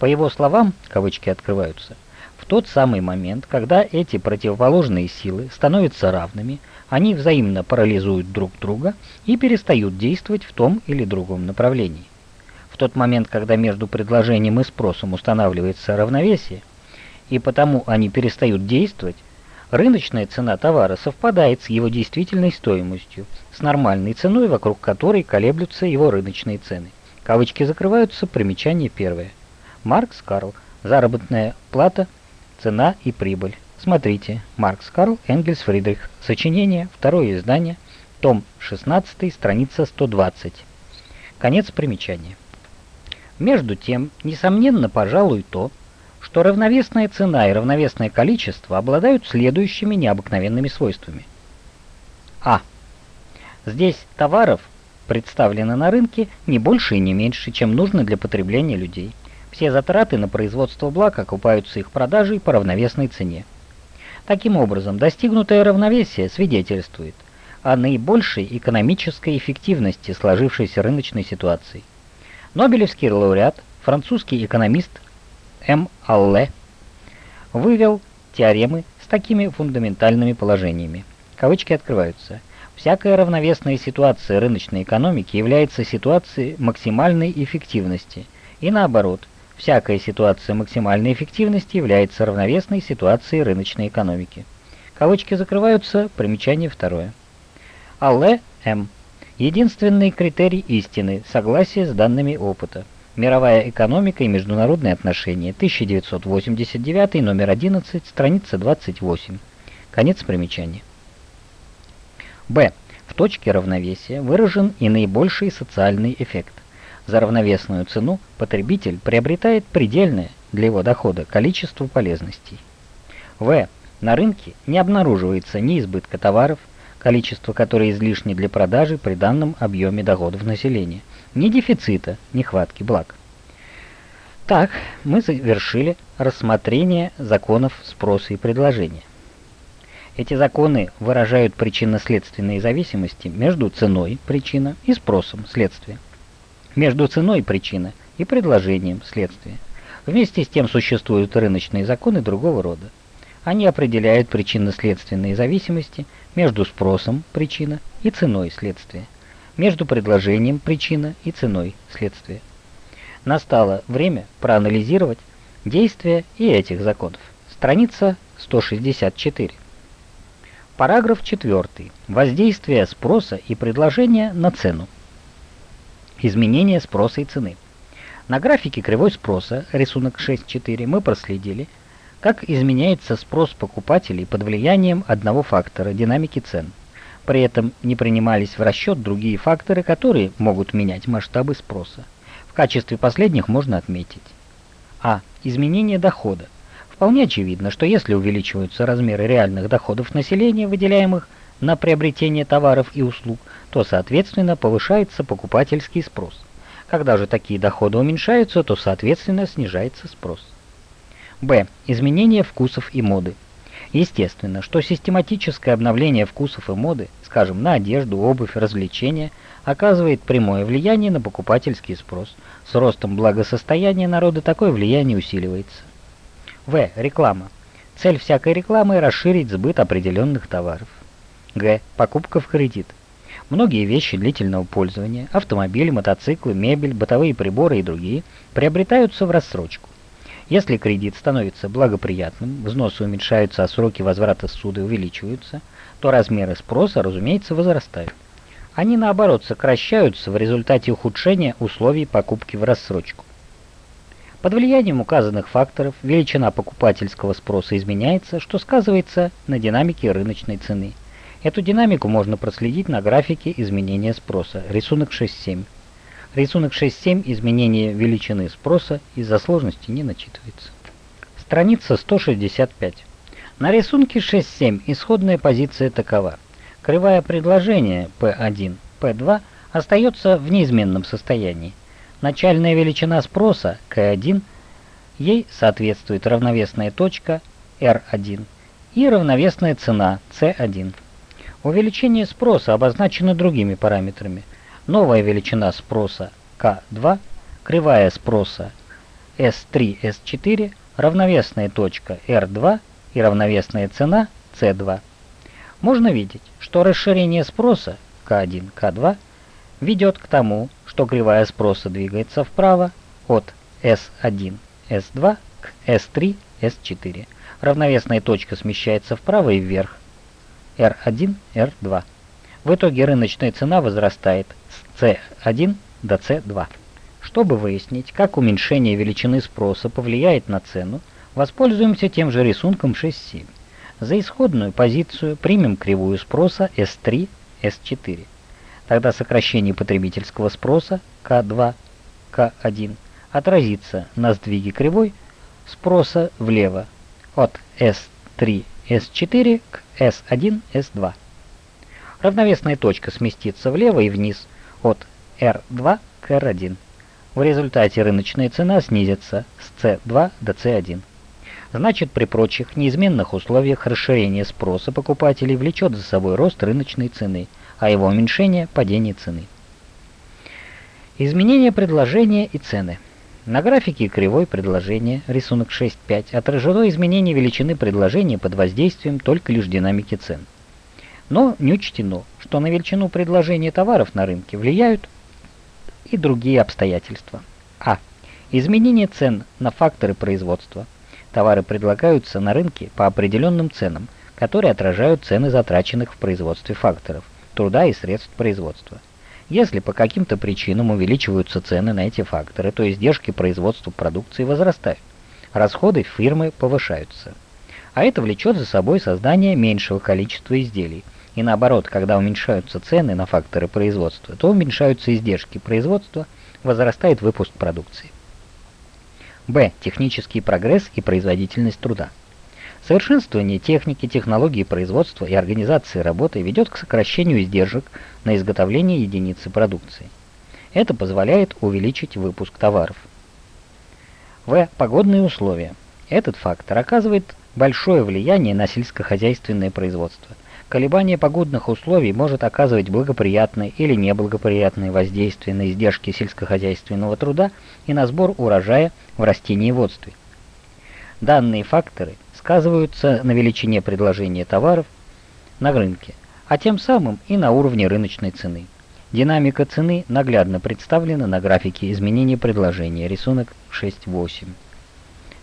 По его словам, кавычки открываются, в тот самый момент, когда эти противоположные силы становятся равными, они взаимно парализуют друг друга и перестают действовать в том или другом направлении. В тот момент, когда между предложением и спросом устанавливается равновесие, и потому они перестают действовать, рыночная цена товара совпадает с его действительной стоимостью, с нормальной ценой, вокруг которой колеблются его рыночные цены. Кавычки закрываются, примечание первое. Маркс Карл. Заработная плата, цена и прибыль. Смотрите, Маркс Карл, Энгельс Фридрих. Сочинение, второе издание, том 16, страница 120. Конец примечания. Между тем, несомненно, пожалуй, то, что равновесная цена и равновесное количество обладают следующими необыкновенными свойствами. А. Здесь товаров представлено на рынке не больше и не меньше, чем нужно для потребления людей. Все затраты на производство благ окупаются их продажей по равновесной цене. Таким образом, достигнутое равновесие свидетельствует о наибольшей экономической эффективности сложившейся рыночной ситуации. Нобелевский лауреат, французский экономист М. Алле вывел теоремы с такими фундаментальными положениями. Кавычки открываются. Всякая равновесная ситуация рыночной экономики является ситуацией максимальной эффективности, и наоборот – Всякая ситуация максимальной эффективности является равновесной ситуацией рыночной экономики. Кавычки закрываются, примечание второе. Алле М. Единственный критерий истины – согласие с данными опыта. Мировая экономика и международные отношения, 1989, номер 11, страница 28. Конец примечания. Б. В точке равновесия выражен и наибольший социальный эффект. За равновесную цену потребитель приобретает предельное для его дохода количество полезностей. В. На рынке не обнаруживается ни избытка товаров, количество которое излишне для продажи при данном объеме доходов населения, ни дефицита, нехватки благ. Так, мы завершили рассмотрение законов спроса и предложения. Эти законы выражают причинно-следственные зависимости между ценой причина и спросом следствия, между ценой причина и предложением следствия. Вместе с тем существуют рыночные законы другого рода. Они определяют причинно-следственные зависимости между спросом причина и ценой следствия, между предложением причина и ценой следствия. Настало время проанализировать действия и этих законов. Страница 164. Параграф 4. Воздействие спроса и предложения на цену. Изменение спроса и цены. На графике кривой спроса, рисунок 6.4, мы проследили, как изменяется спрос покупателей под влиянием одного фактора – динамики цен. При этом не принимались в расчет другие факторы, которые могут менять масштабы спроса. В качестве последних можно отметить А. Изменение дохода. Вполне очевидно, что если увеличиваются размеры реальных доходов населения, выделяемых на приобретение товаров и услуг, то, соответственно, повышается покупательский спрос. Когда же такие доходы уменьшаются, то, соответственно, снижается спрос. Б. Изменение вкусов и моды. Естественно, что систематическое обновление вкусов и моды, скажем, на одежду, обувь, развлечения, оказывает прямое влияние на покупательский спрос. С ростом благосостояния народа такое влияние усиливается. В. Реклама. Цель всякой рекламы – расширить сбыт определенных товаров. Г. Покупка в кредит. Многие вещи длительного пользования – автомобили, мотоциклы, мебель, бытовые приборы и другие – приобретаются в рассрочку. Если кредит становится благоприятным, взносы уменьшаются, а сроки возврата суды увеличиваются, то размеры спроса, разумеется, возрастают. Они, наоборот, сокращаются в результате ухудшения условий покупки в рассрочку. Под влиянием указанных факторов величина покупательского спроса изменяется, что сказывается на динамике рыночной цены. Эту динамику можно проследить на графике изменения спроса, рисунок 6.7. Рисунок 6.7 изменение величины спроса из-за сложности не начитывается. Страница 165. На рисунке 6.7 исходная позиция такова. Кривая предложения P1, P2 остается в неизменном состоянии. Начальная величина спроса К1, ей соответствует равновесная точка R1 и равновесная цена C1. Увеличение спроса обозначено другими параметрами. Новая величина спроса К2, кривая спроса S3, S4, равновесная точка R2 и равновесная цена C2. Можно видеть, что расширение спроса К1, К2 ведет к тому, что кривая спроса двигается вправо от S1, S2 к S3, S4. Равновесная точка смещается вправо и вверх R1, R2. В итоге рыночная цена возрастает с C1 до C2. Чтобы выяснить, как уменьшение величины спроса повлияет на цену, воспользуемся тем же рисунком 6.7. За исходную позицию примем кривую спроса S3, S4. Тогда сокращение потребительского спроса К2, К1 отразится на сдвиге кривой спроса влево от S3, S4 к S1, S2. Равновесная точка сместится влево и вниз от R2 к R1. В результате рыночная цена снизится с C2 до C1. Значит, при прочих неизменных условиях расширение спроса покупателей влечет за собой рост рыночной цены – а его уменьшение – падение цены. Изменение предложения и цены. На графике кривой предложения, рисунок 6.5, отражено изменение величины предложения под воздействием только лишь динамики цен. Но не учтено, что на величину предложения товаров на рынке влияют и другие обстоятельства. А. Изменение цен на факторы производства. Товары предлагаются на рынке по определенным ценам, которые отражают цены затраченных в производстве факторов труда и средств производства. Если по каким-то причинам увеличиваются цены на эти факторы, то издержки производства продукции возрастают, расходы фирмы повышаются. А это влечет за собой создание меньшего количества изделий. И наоборот, когда уменьшаются цены на факторы производства, то уменьшаются издержки производства, возрастает выпуск продукции. Б. Технический прогресс и производительность труда. Совершенствование техники, технологии производства и организации работы ведет к сокращению издержек на изготовление единицы продукции. Это позволяет увеличить выпуск товаров. В. Погодные условия. Этот фактор оказывает большое влияние на сельскохозяйственное производство. Колебание погодных условий может оказывать благоприятное или неблагоприятное воздействие на издержки сельскохозяйственного труда и на сбор урожая в растениеводстве. Данные факторы сказываются на величине предложения товаров на рынке, а тем самым и на уровне рыночной цены. Динамика цены наглядно представлена на графике изменения предложения, рисунок 6.8.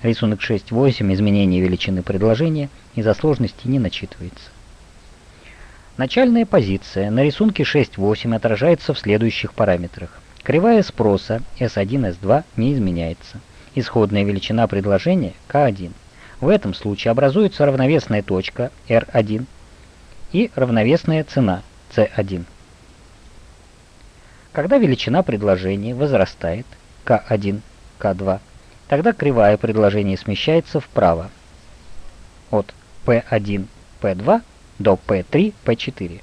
Рисунок 6.8 изменение величины предложения из-за сложности не начитывается. Начальная позиция на рисунке 6.8 отражается в следующих параметрах. Кривая спроса S1, S2 не изменяется. Исходная величина предложения K1. В этом случае образуется равновесная точка R1 и равновесная цена C1. Когда величина предложения возрастает K1, K2, тогда кривая предложения смещается вправо от P1, P2 до P3, P4.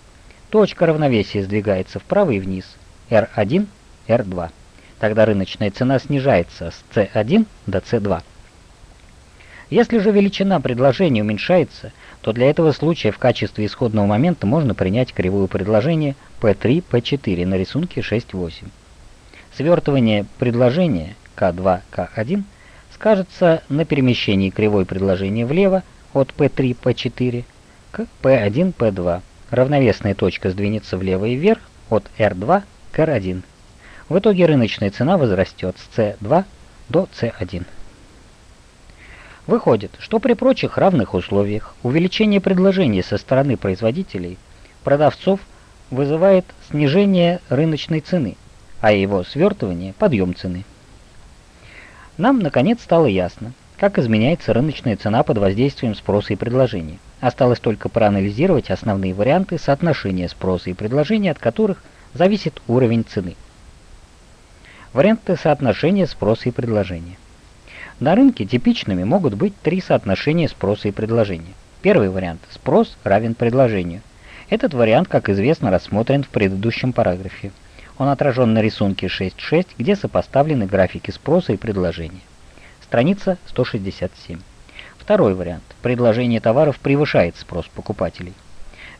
Точка равновесия сдвигается вправо и вниз, R1, R2. Тогда рыночная цена снижается с C1 до C2. Если же величина предложения уменьшается, то для этого случая в качестве исходного момента можно принять кривую предложения P3, P4 на рисунке 6.8. Свертывание предложения K2, K1 скажется на перемещении кривой предложения влево от P3, P4 к P1, P2. Равновесная точка сдвинется влево и вверх от R2 к R1. В итоге рыночная цена возрастет с C2 до C1. Выходит, что при прочих равных условиях увеличение предложения со стороны производителей, продавцов вызывает снижение рыночной цены, а его свертывание – подъем цены. Нам, наконец, стало ясно, как изменяется рыночная цена под воздействием спроса и предложения. Осталось только проанализировать основные варианты соотношения спроса и предложения, от которых зависит уровень цены. Варианты соотношения спроса и предложения. На рынке типичными могут быть три соотношения спроса и предложения. Первый вариант – спрос равен предложению. Этот вариант, как известно, рассмотрен в предыдущем параграфе. Он отражен на рисунке 6.6, где сопоставлены графики спроса и предложения. Страница 167. Второй вариант. Предложение товаров превышает спрос покупателей.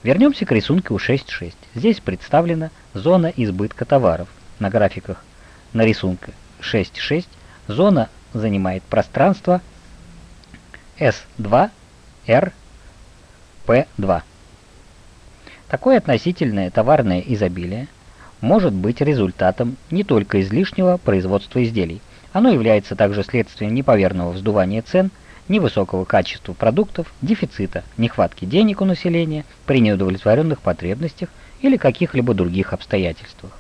Вернемся к рисунку 6.6. Здесь представлена зона избытка товаров. На графиках на рисунке 6.6 зона занимает пространство S2, R, P2. Такое относительное товарное изобилие может быть результатом не только излишнего производства изделий. Оно является также следствием неповерного вздувания цен, невысокого качества продуктов, дефицита, нехватки денег у населения при неудовлетворенных потребностях или каких-либо других обстоятельствах.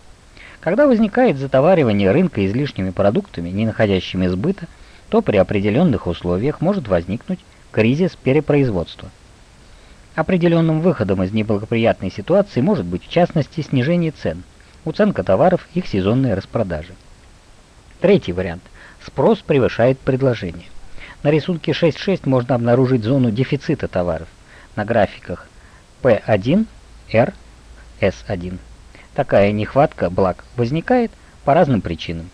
Когда возникает затоваривание рынка излишними продуктами, не находящими сбыта, то при определенных условиях может возникнуть кризис перепроизводства. Определенным выходом из неблагоприятной ситуации может быть в частности снижение цен, уценка товаров, их сезонная распродажа. Третий вариант. Спрос превышает предложение. На рисунке 6.6 можно обнаружить зону дефицита товаров. На графиках P1, R, S1. Такая нехватка благ возникает по разным причинам.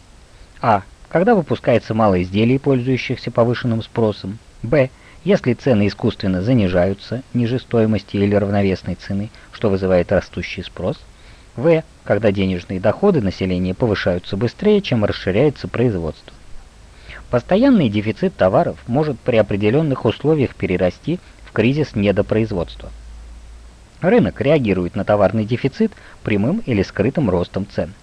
А. Когда выпускается мало изделий, пользующихся повышенным спросом. Б. Если цены искусственно занижаются ниже стоимости или равновесной цены, что вызывает растущий спрос. В. Когда денежные доходы населения повышаются быстрее, чем расширяется производство. Постоянный дефицит товаров может при определенных условиях перерасти в кризис недопроизводства. Рынок реагирует на товарный дефицит прямым или скрытым ростом цен.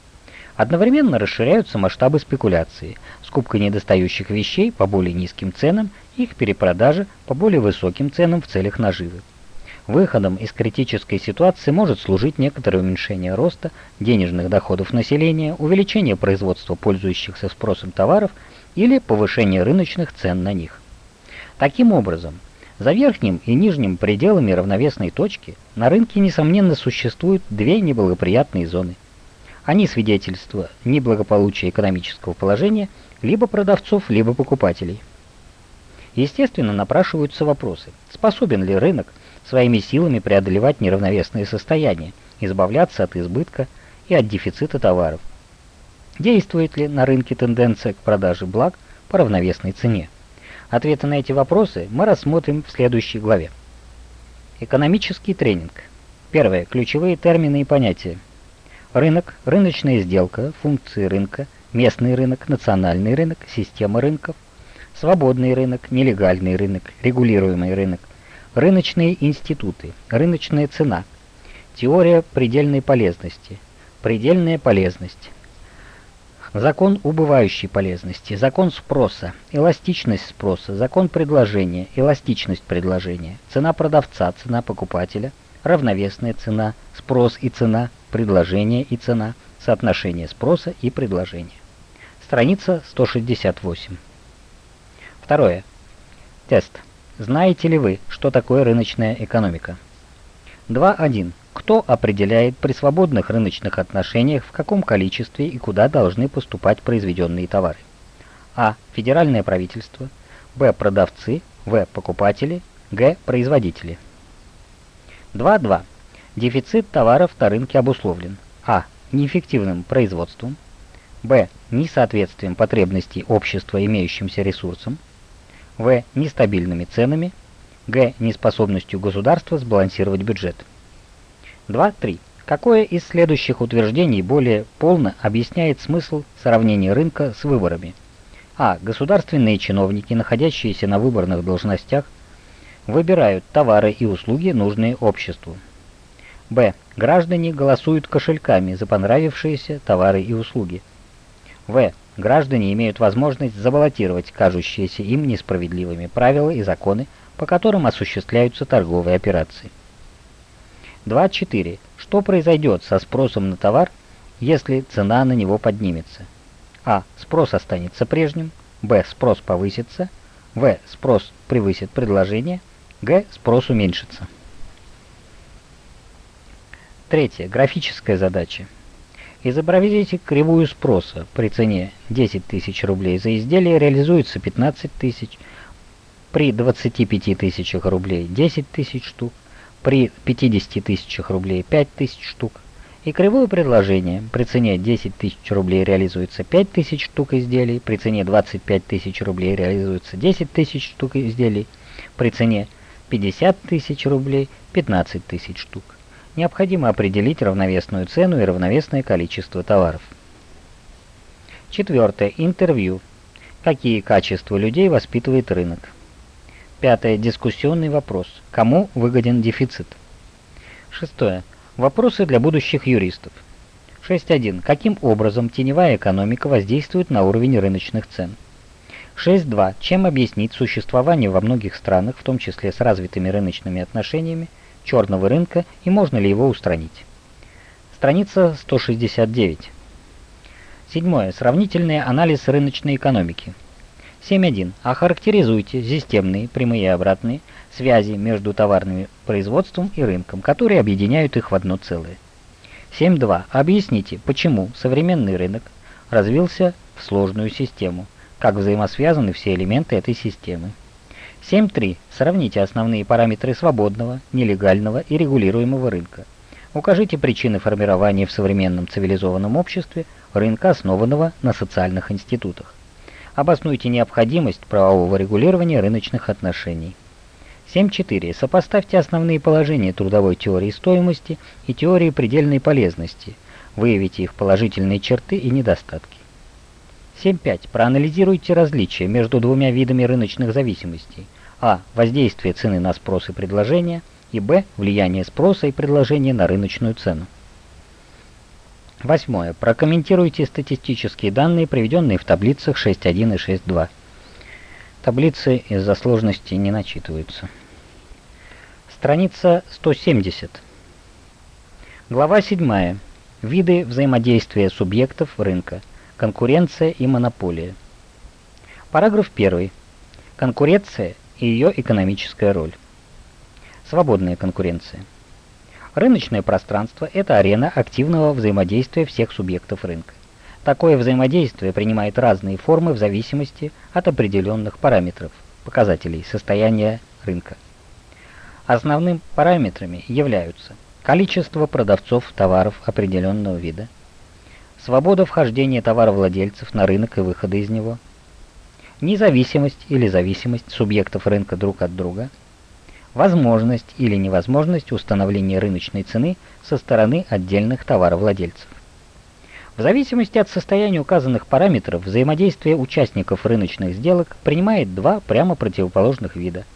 Одновременно расширяются масштабы спекуляции, скупка недостающих вещей по более низким ценам и их перепродажа по более высоким ценам в целях наживы. Выходом из критической ситуации может служить некоторое уменьшение роста денежных доходов населения, увеличение производства пользующихся спросом товаров или повышение рыночных цен на них. Таким образом, за верхним и нижним пределами равновесной точки на рынке, несомненно, существуют две неблагоприятные зоны. Они свидетельство неблагополучия экономического положения либо продавцов, либо покупателей. Естественно, напрашиваются вопросы, способен ли рынок своими силами преодолевать неравновесные состояния, избавляться от избытка и от дефицита товаров. Действует ли на рынке тенденция к продаже благ по равновесной цене? Ответы на эти вопросы мы рассмотрим в следующей главе. Экономический тренинг. Первое. Ключевые термины и понятия. Рынок, рыночная сделка, функции рынка, местный рынок, национальный рынок, система рынков, свободный рынок, нелегальный рынок, регулируемый рынок, рыночные институты, рыночная цена, теория предельной полезности, предельная полезность, закон убывающей полезности, закон спроса, эластичность спроса, закон предложения, эластичность предложения, цена продавца, цена покупателя, равновесная цена, спрос и цена, предложение и цена, соотношение спроса и предложения. Страница 168. Второе. Тест. Знаете ли вы, что такое рыночная экономика? 2.1. Кто определяет при свободных рыночных отношениях, в каком количестве и куда должны поступать произведенные товары? А. Федеральное правительство. Б. Продавцы. В. Покупатели. Г. Производители. 2.2. Дефицит товаров на рынке обусловлен а. неэффективным производством, б. несоответствием потребностей общества имеющимся ресурсам, в. нестабильными ценами, г. неспособностью государства сбалансировать бюджет. 2.3. Какое из следующих утверждений более полно объясняет смысл сравнения рынка с выборами? А. Государственные чиновники, находящиеся на выборных должностях, выбирают товары и услуги, нужные обществу. Б. Граждане голосуют кошельками за понравившиеся товары и услуги. В. Граждане имеют возможность забаллотировать кажущиеся им несправедливыми правила и законы, по которым осуществляются торговые операции. 2.4. Что произойдет со спросом на товар, если цена на него поднимется? А. Спрос останется прежним. Б. Спрос повысится. В. Спрос превысит предложение. Г. Спрос уменьшится. Третье. Графическая задача. Изобразите кривую спроса при цене 10 тысяч рублей за изделие реализуется 15 тысяч, при 25 тысячах рублей 10 тысяч штук, при 50 тысячах рублей 5 тысяч штук. И кривое предложение. При цене 10 тысяч рублей реализуется 5 тысяч штук изделий, при цене 25 тысяч рублей реализуется 10 тысяч штук изделий, при цене 50 тысяч рублей 15 тысяч штук. Необходимо определить равновесную цену и равновесное количество товаров. Четвертое. Интервью. Какие качества людей воспитывает рынок? Пятое. Дискуссионный вопрос. Кому выгоден дефицит? Шестое. Вопросы для будущих юристов. 6.1. Каким образом теневая экономика воздействует на уровень рыночных цен? 6.2. Чем объяснить существование во многих странах, в том числе с развитыми рыночными отношениями, черного рынка и можно ли его устранить? Страница 169. Седьмое. Сравнительный анализ рыночной экономики. 7.1. Охарактеризуйте системные, прямые и обратные связи между товарным производством и рынком, которые объединяют их в одно целое. 7.2. Объясните, почему современный рынок развился в сложную систему, как взаимосвязаны все элементы этой системы. 7.3. Сравните основные параметры свободного, нелегального и регулируемого рынка. Укажите причины формирования в современном цивилизованном обществе рынка, основанного на социальных институтах. Обоснуйте необходимость правового регулирования рыночных отношений. 7.4. Сопоставьте основные положения трудовой теории стоимости и теории предельной полезности. Выявите их положительные черты и недостатки. 7.5. Проанализируйте различия между двумя видами рыночных зависимостей. А. Воздействие цены на спрос и предложение. И Б. Влияние спроса и предложения на рыночную цену. Восьмое. Прокомментируйте статистические данные, приведенные в таблицах 6.1 и 6.2. Таблицы из-за сложности не начитываются. Страница 170. Глава 7. Виды взаимодействия субъектов рынка. Конкуренция и монополия. Параграф 1. Конкуренция и ее экономическая роль. Свободная конкуренция. Рыночное пространство – это арена активного взаимодействия всех субъектов рынка. Такое взаимодействие принимает разные формы в зависимости от определенных параметров, показателей состояния рынка. Основными параметрами являются количество продавцов товаров определенного вида, свобода вхождения товаровладельцев на рынок и выхода из него, независимость или зависимость субъектов рынка друг от друга, возможность или невозможность установления рыночной цены со стороны отдельных товаровладельцев. В зависимости от состояния указанных параметров, взаимодействие участников рыночных сделок принимает два прямо противоположных вида –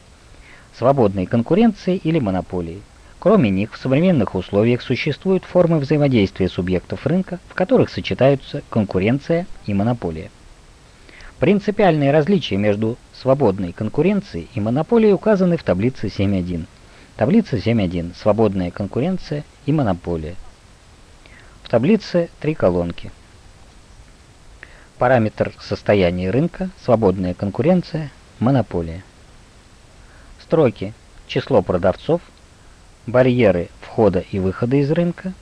свободной конкуренции или монополии. Кроме них, в современных условиях существуют формы взаимодействия субъектов рынка, в которых сочетаются конкуренция и монополия. Принципиальные различия между свободной конкуренцией и монополией указаны в таблице 7.1. Таблица 7.1. Свободная конкуренция и монополия. В таблице три колонки. Параметр состояния рынка, свободная конкуренция, монополия. Строки. Число продавцов, барьеры входа и выхода из рынка,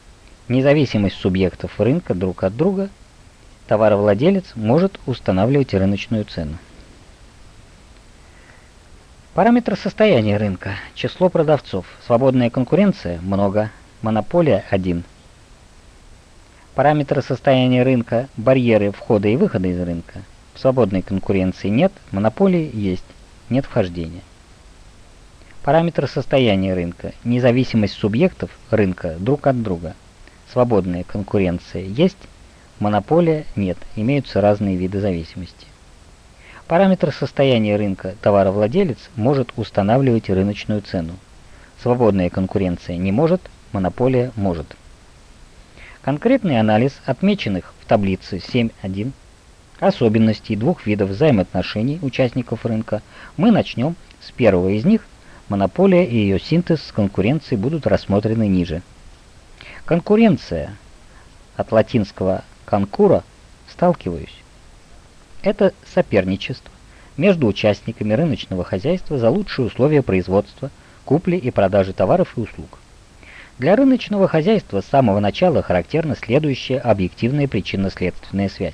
независимость субъектов рынка друг от друга, товаровладелец может устанавливать рыночную цену. Параметр состояния рынка, число продавцов, свободная конкуренция – много, монополия – 1. Параметры состояния рынка, барьеры входа и выхода из рынка. В свободной конкуренции нет, монополии есть, нет вхождения. Параметры состояния рынка, независимость субъектов рынка друг от друга. Свободная конкуренция есть, монополия нет, имеются разные виды зависимости. Параметр состояния рынка товаровладелец может устанавливать рыночную цену. Свободная конкуренция не может, монополия может. Конкретный анализ отмеченных в таблице 7.1 особенностей двух видов взаимоотношений участников рынка мы начнем с первого из них. Монополия и ее синтез с конкуренцией будут рассмотрены ниже. Конкуренция от латинского «конкура» – «сталкиваюсь». Это соперничество между участниками рыночного хозяйства за лучшие условия производства, купли и продажи товаров и услуг. Для рыночного хозяйства с самого начала характерна следующая объективная причинно-следственная связь.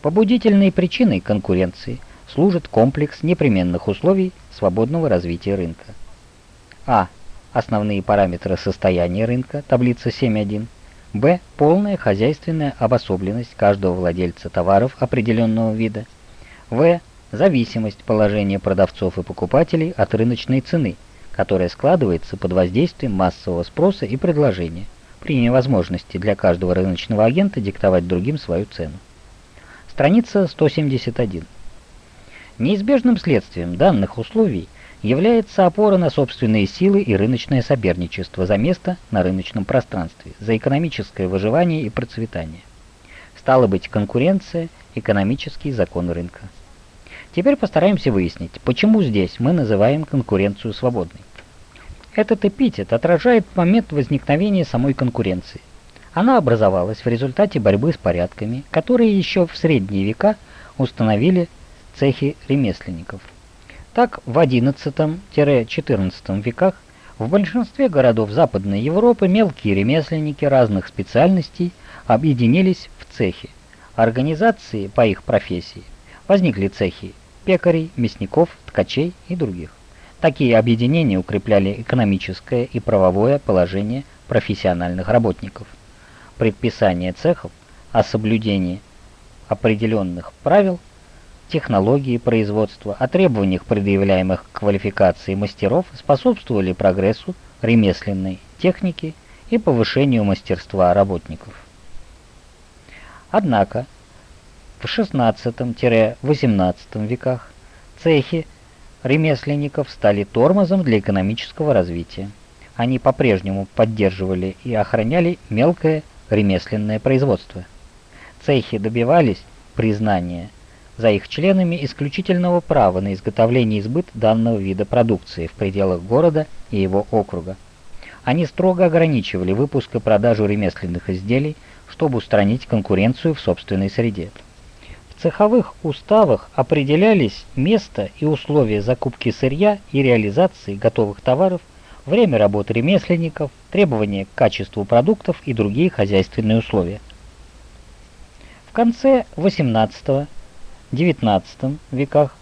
Побудительной причиной конкуренции служит комплекс непременных условий свободного развития рынка. А. Основные параметры состояния рынка, таблица 7.1. Б. Полная хозяйственная обособленность каждого владельца товаров определенного вида. В. Зависимость положения продавцов и покупателей от рыночной цены – которая складывается под воздействием массового спроса и предложения, при невозможности для каждого рыночного агента диктовать другим свою цену. Страница 171. Неизбежным следствием данных условий является опора на собственные силы и рыночное соперничество за место на рыночном пространстве, за экономическое выживание и процветание. Стало быть, конкуренция – экономический закон рынка. Теперь постараемся выяснить, почему здесь мы называем конкуренцию свободной. Этот эпитет отражает момент возникновения самой конкуренции. Она образовалась в результате борьбы с порядками, которые еще в средние века установили цехи ремесленников. Так, в XI-XIV веках в большинстве городов Западной Европы мелкие ремесленники разных специальностей объединились в цехи. Организации по их профессии возникли цехи пекарей, мясников, ткачей и других. Такие объединения укрепляли экономическое и правовое положение профессиональных работников. Предписание цехов о соблюдении определенных правил, технологии производства, о требованиях, предъявляемых к квалификации мастеров, способствовали прогрессу ремесленной техники и повышению мастерства работников. Однако в XVI-XVIII веках цехи ремесленников стали тормозом для экономического развития. Они по-прежнему поддерживали и охраняли мелкое ремесленное производство. Цехи добивались признания за их членами исключительного права на изготовление и избыт данного вида продукции в пределах города и его округа. Они строго ограничивали выпуск и продажу ремесленных изделий, чтобы устранить конкуренцию в собственной среде цеховых уставах определялись место и условия закупки сырья и реализации готовых товаров, время работы ремесленников, требования к качеству продуктов и другие хозяйственные условия. В конце XVIII-XIX веках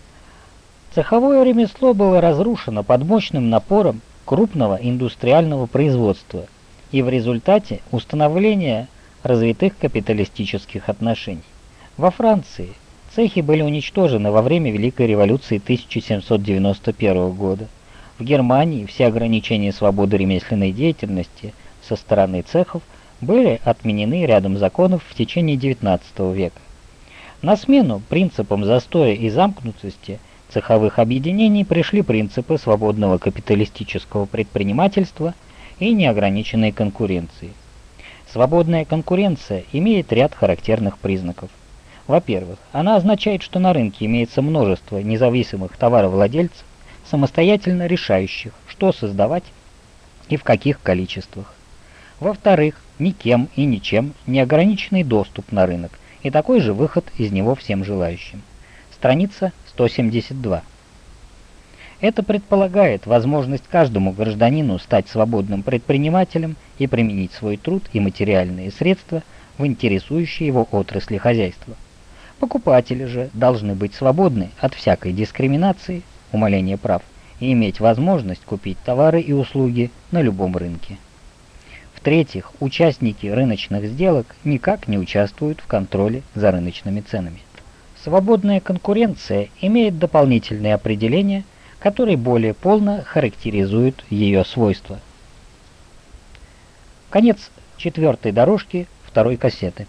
цеховое ремесло было разрушено под мощным напором крупного индустриального производства, и в результате установления развитых капиталистических отношений. Во Франции цехи были уничтожены во время Великой революции 1791 года. В Германии все ограничения свободы ремесленной деятельности со стороны цехов были отменены рядом законов в течение XIX века. На смену принципам застоя и замкнутости цеховых объединений пришли принципы свободного капиталистического предпринимательства и неограниченной конкуренции. Свободная конкуренция имеет ряд характерных признаков. Во-первых, она означает, что на рынке имеется множество независимых товаровладельцев, самостоятельно решающих, что создавать и в каких количествах. Во-вторых, никем и ничем не ограниченный доступ на рынок и такой же выход из него всем желающим. Страница 172. Это предполагает возможность каждому гражданину стать свободным предпринимателем и применить свой труд и материальные средства в интересующей его отрасли хозяйства. Покупатели же должны быть свободны от всякой дискриминации, умаления прав и иметь возможность купить товары и услуги на любом рынке. В-третьих, участники рыночных сделок никак не участвуют в контроле за рыночными ценами. Свободная конкуренция имеет дополнительные определения, которые более полно характеризуют ее свойства. Конец четвертой дорожки второй кассеты.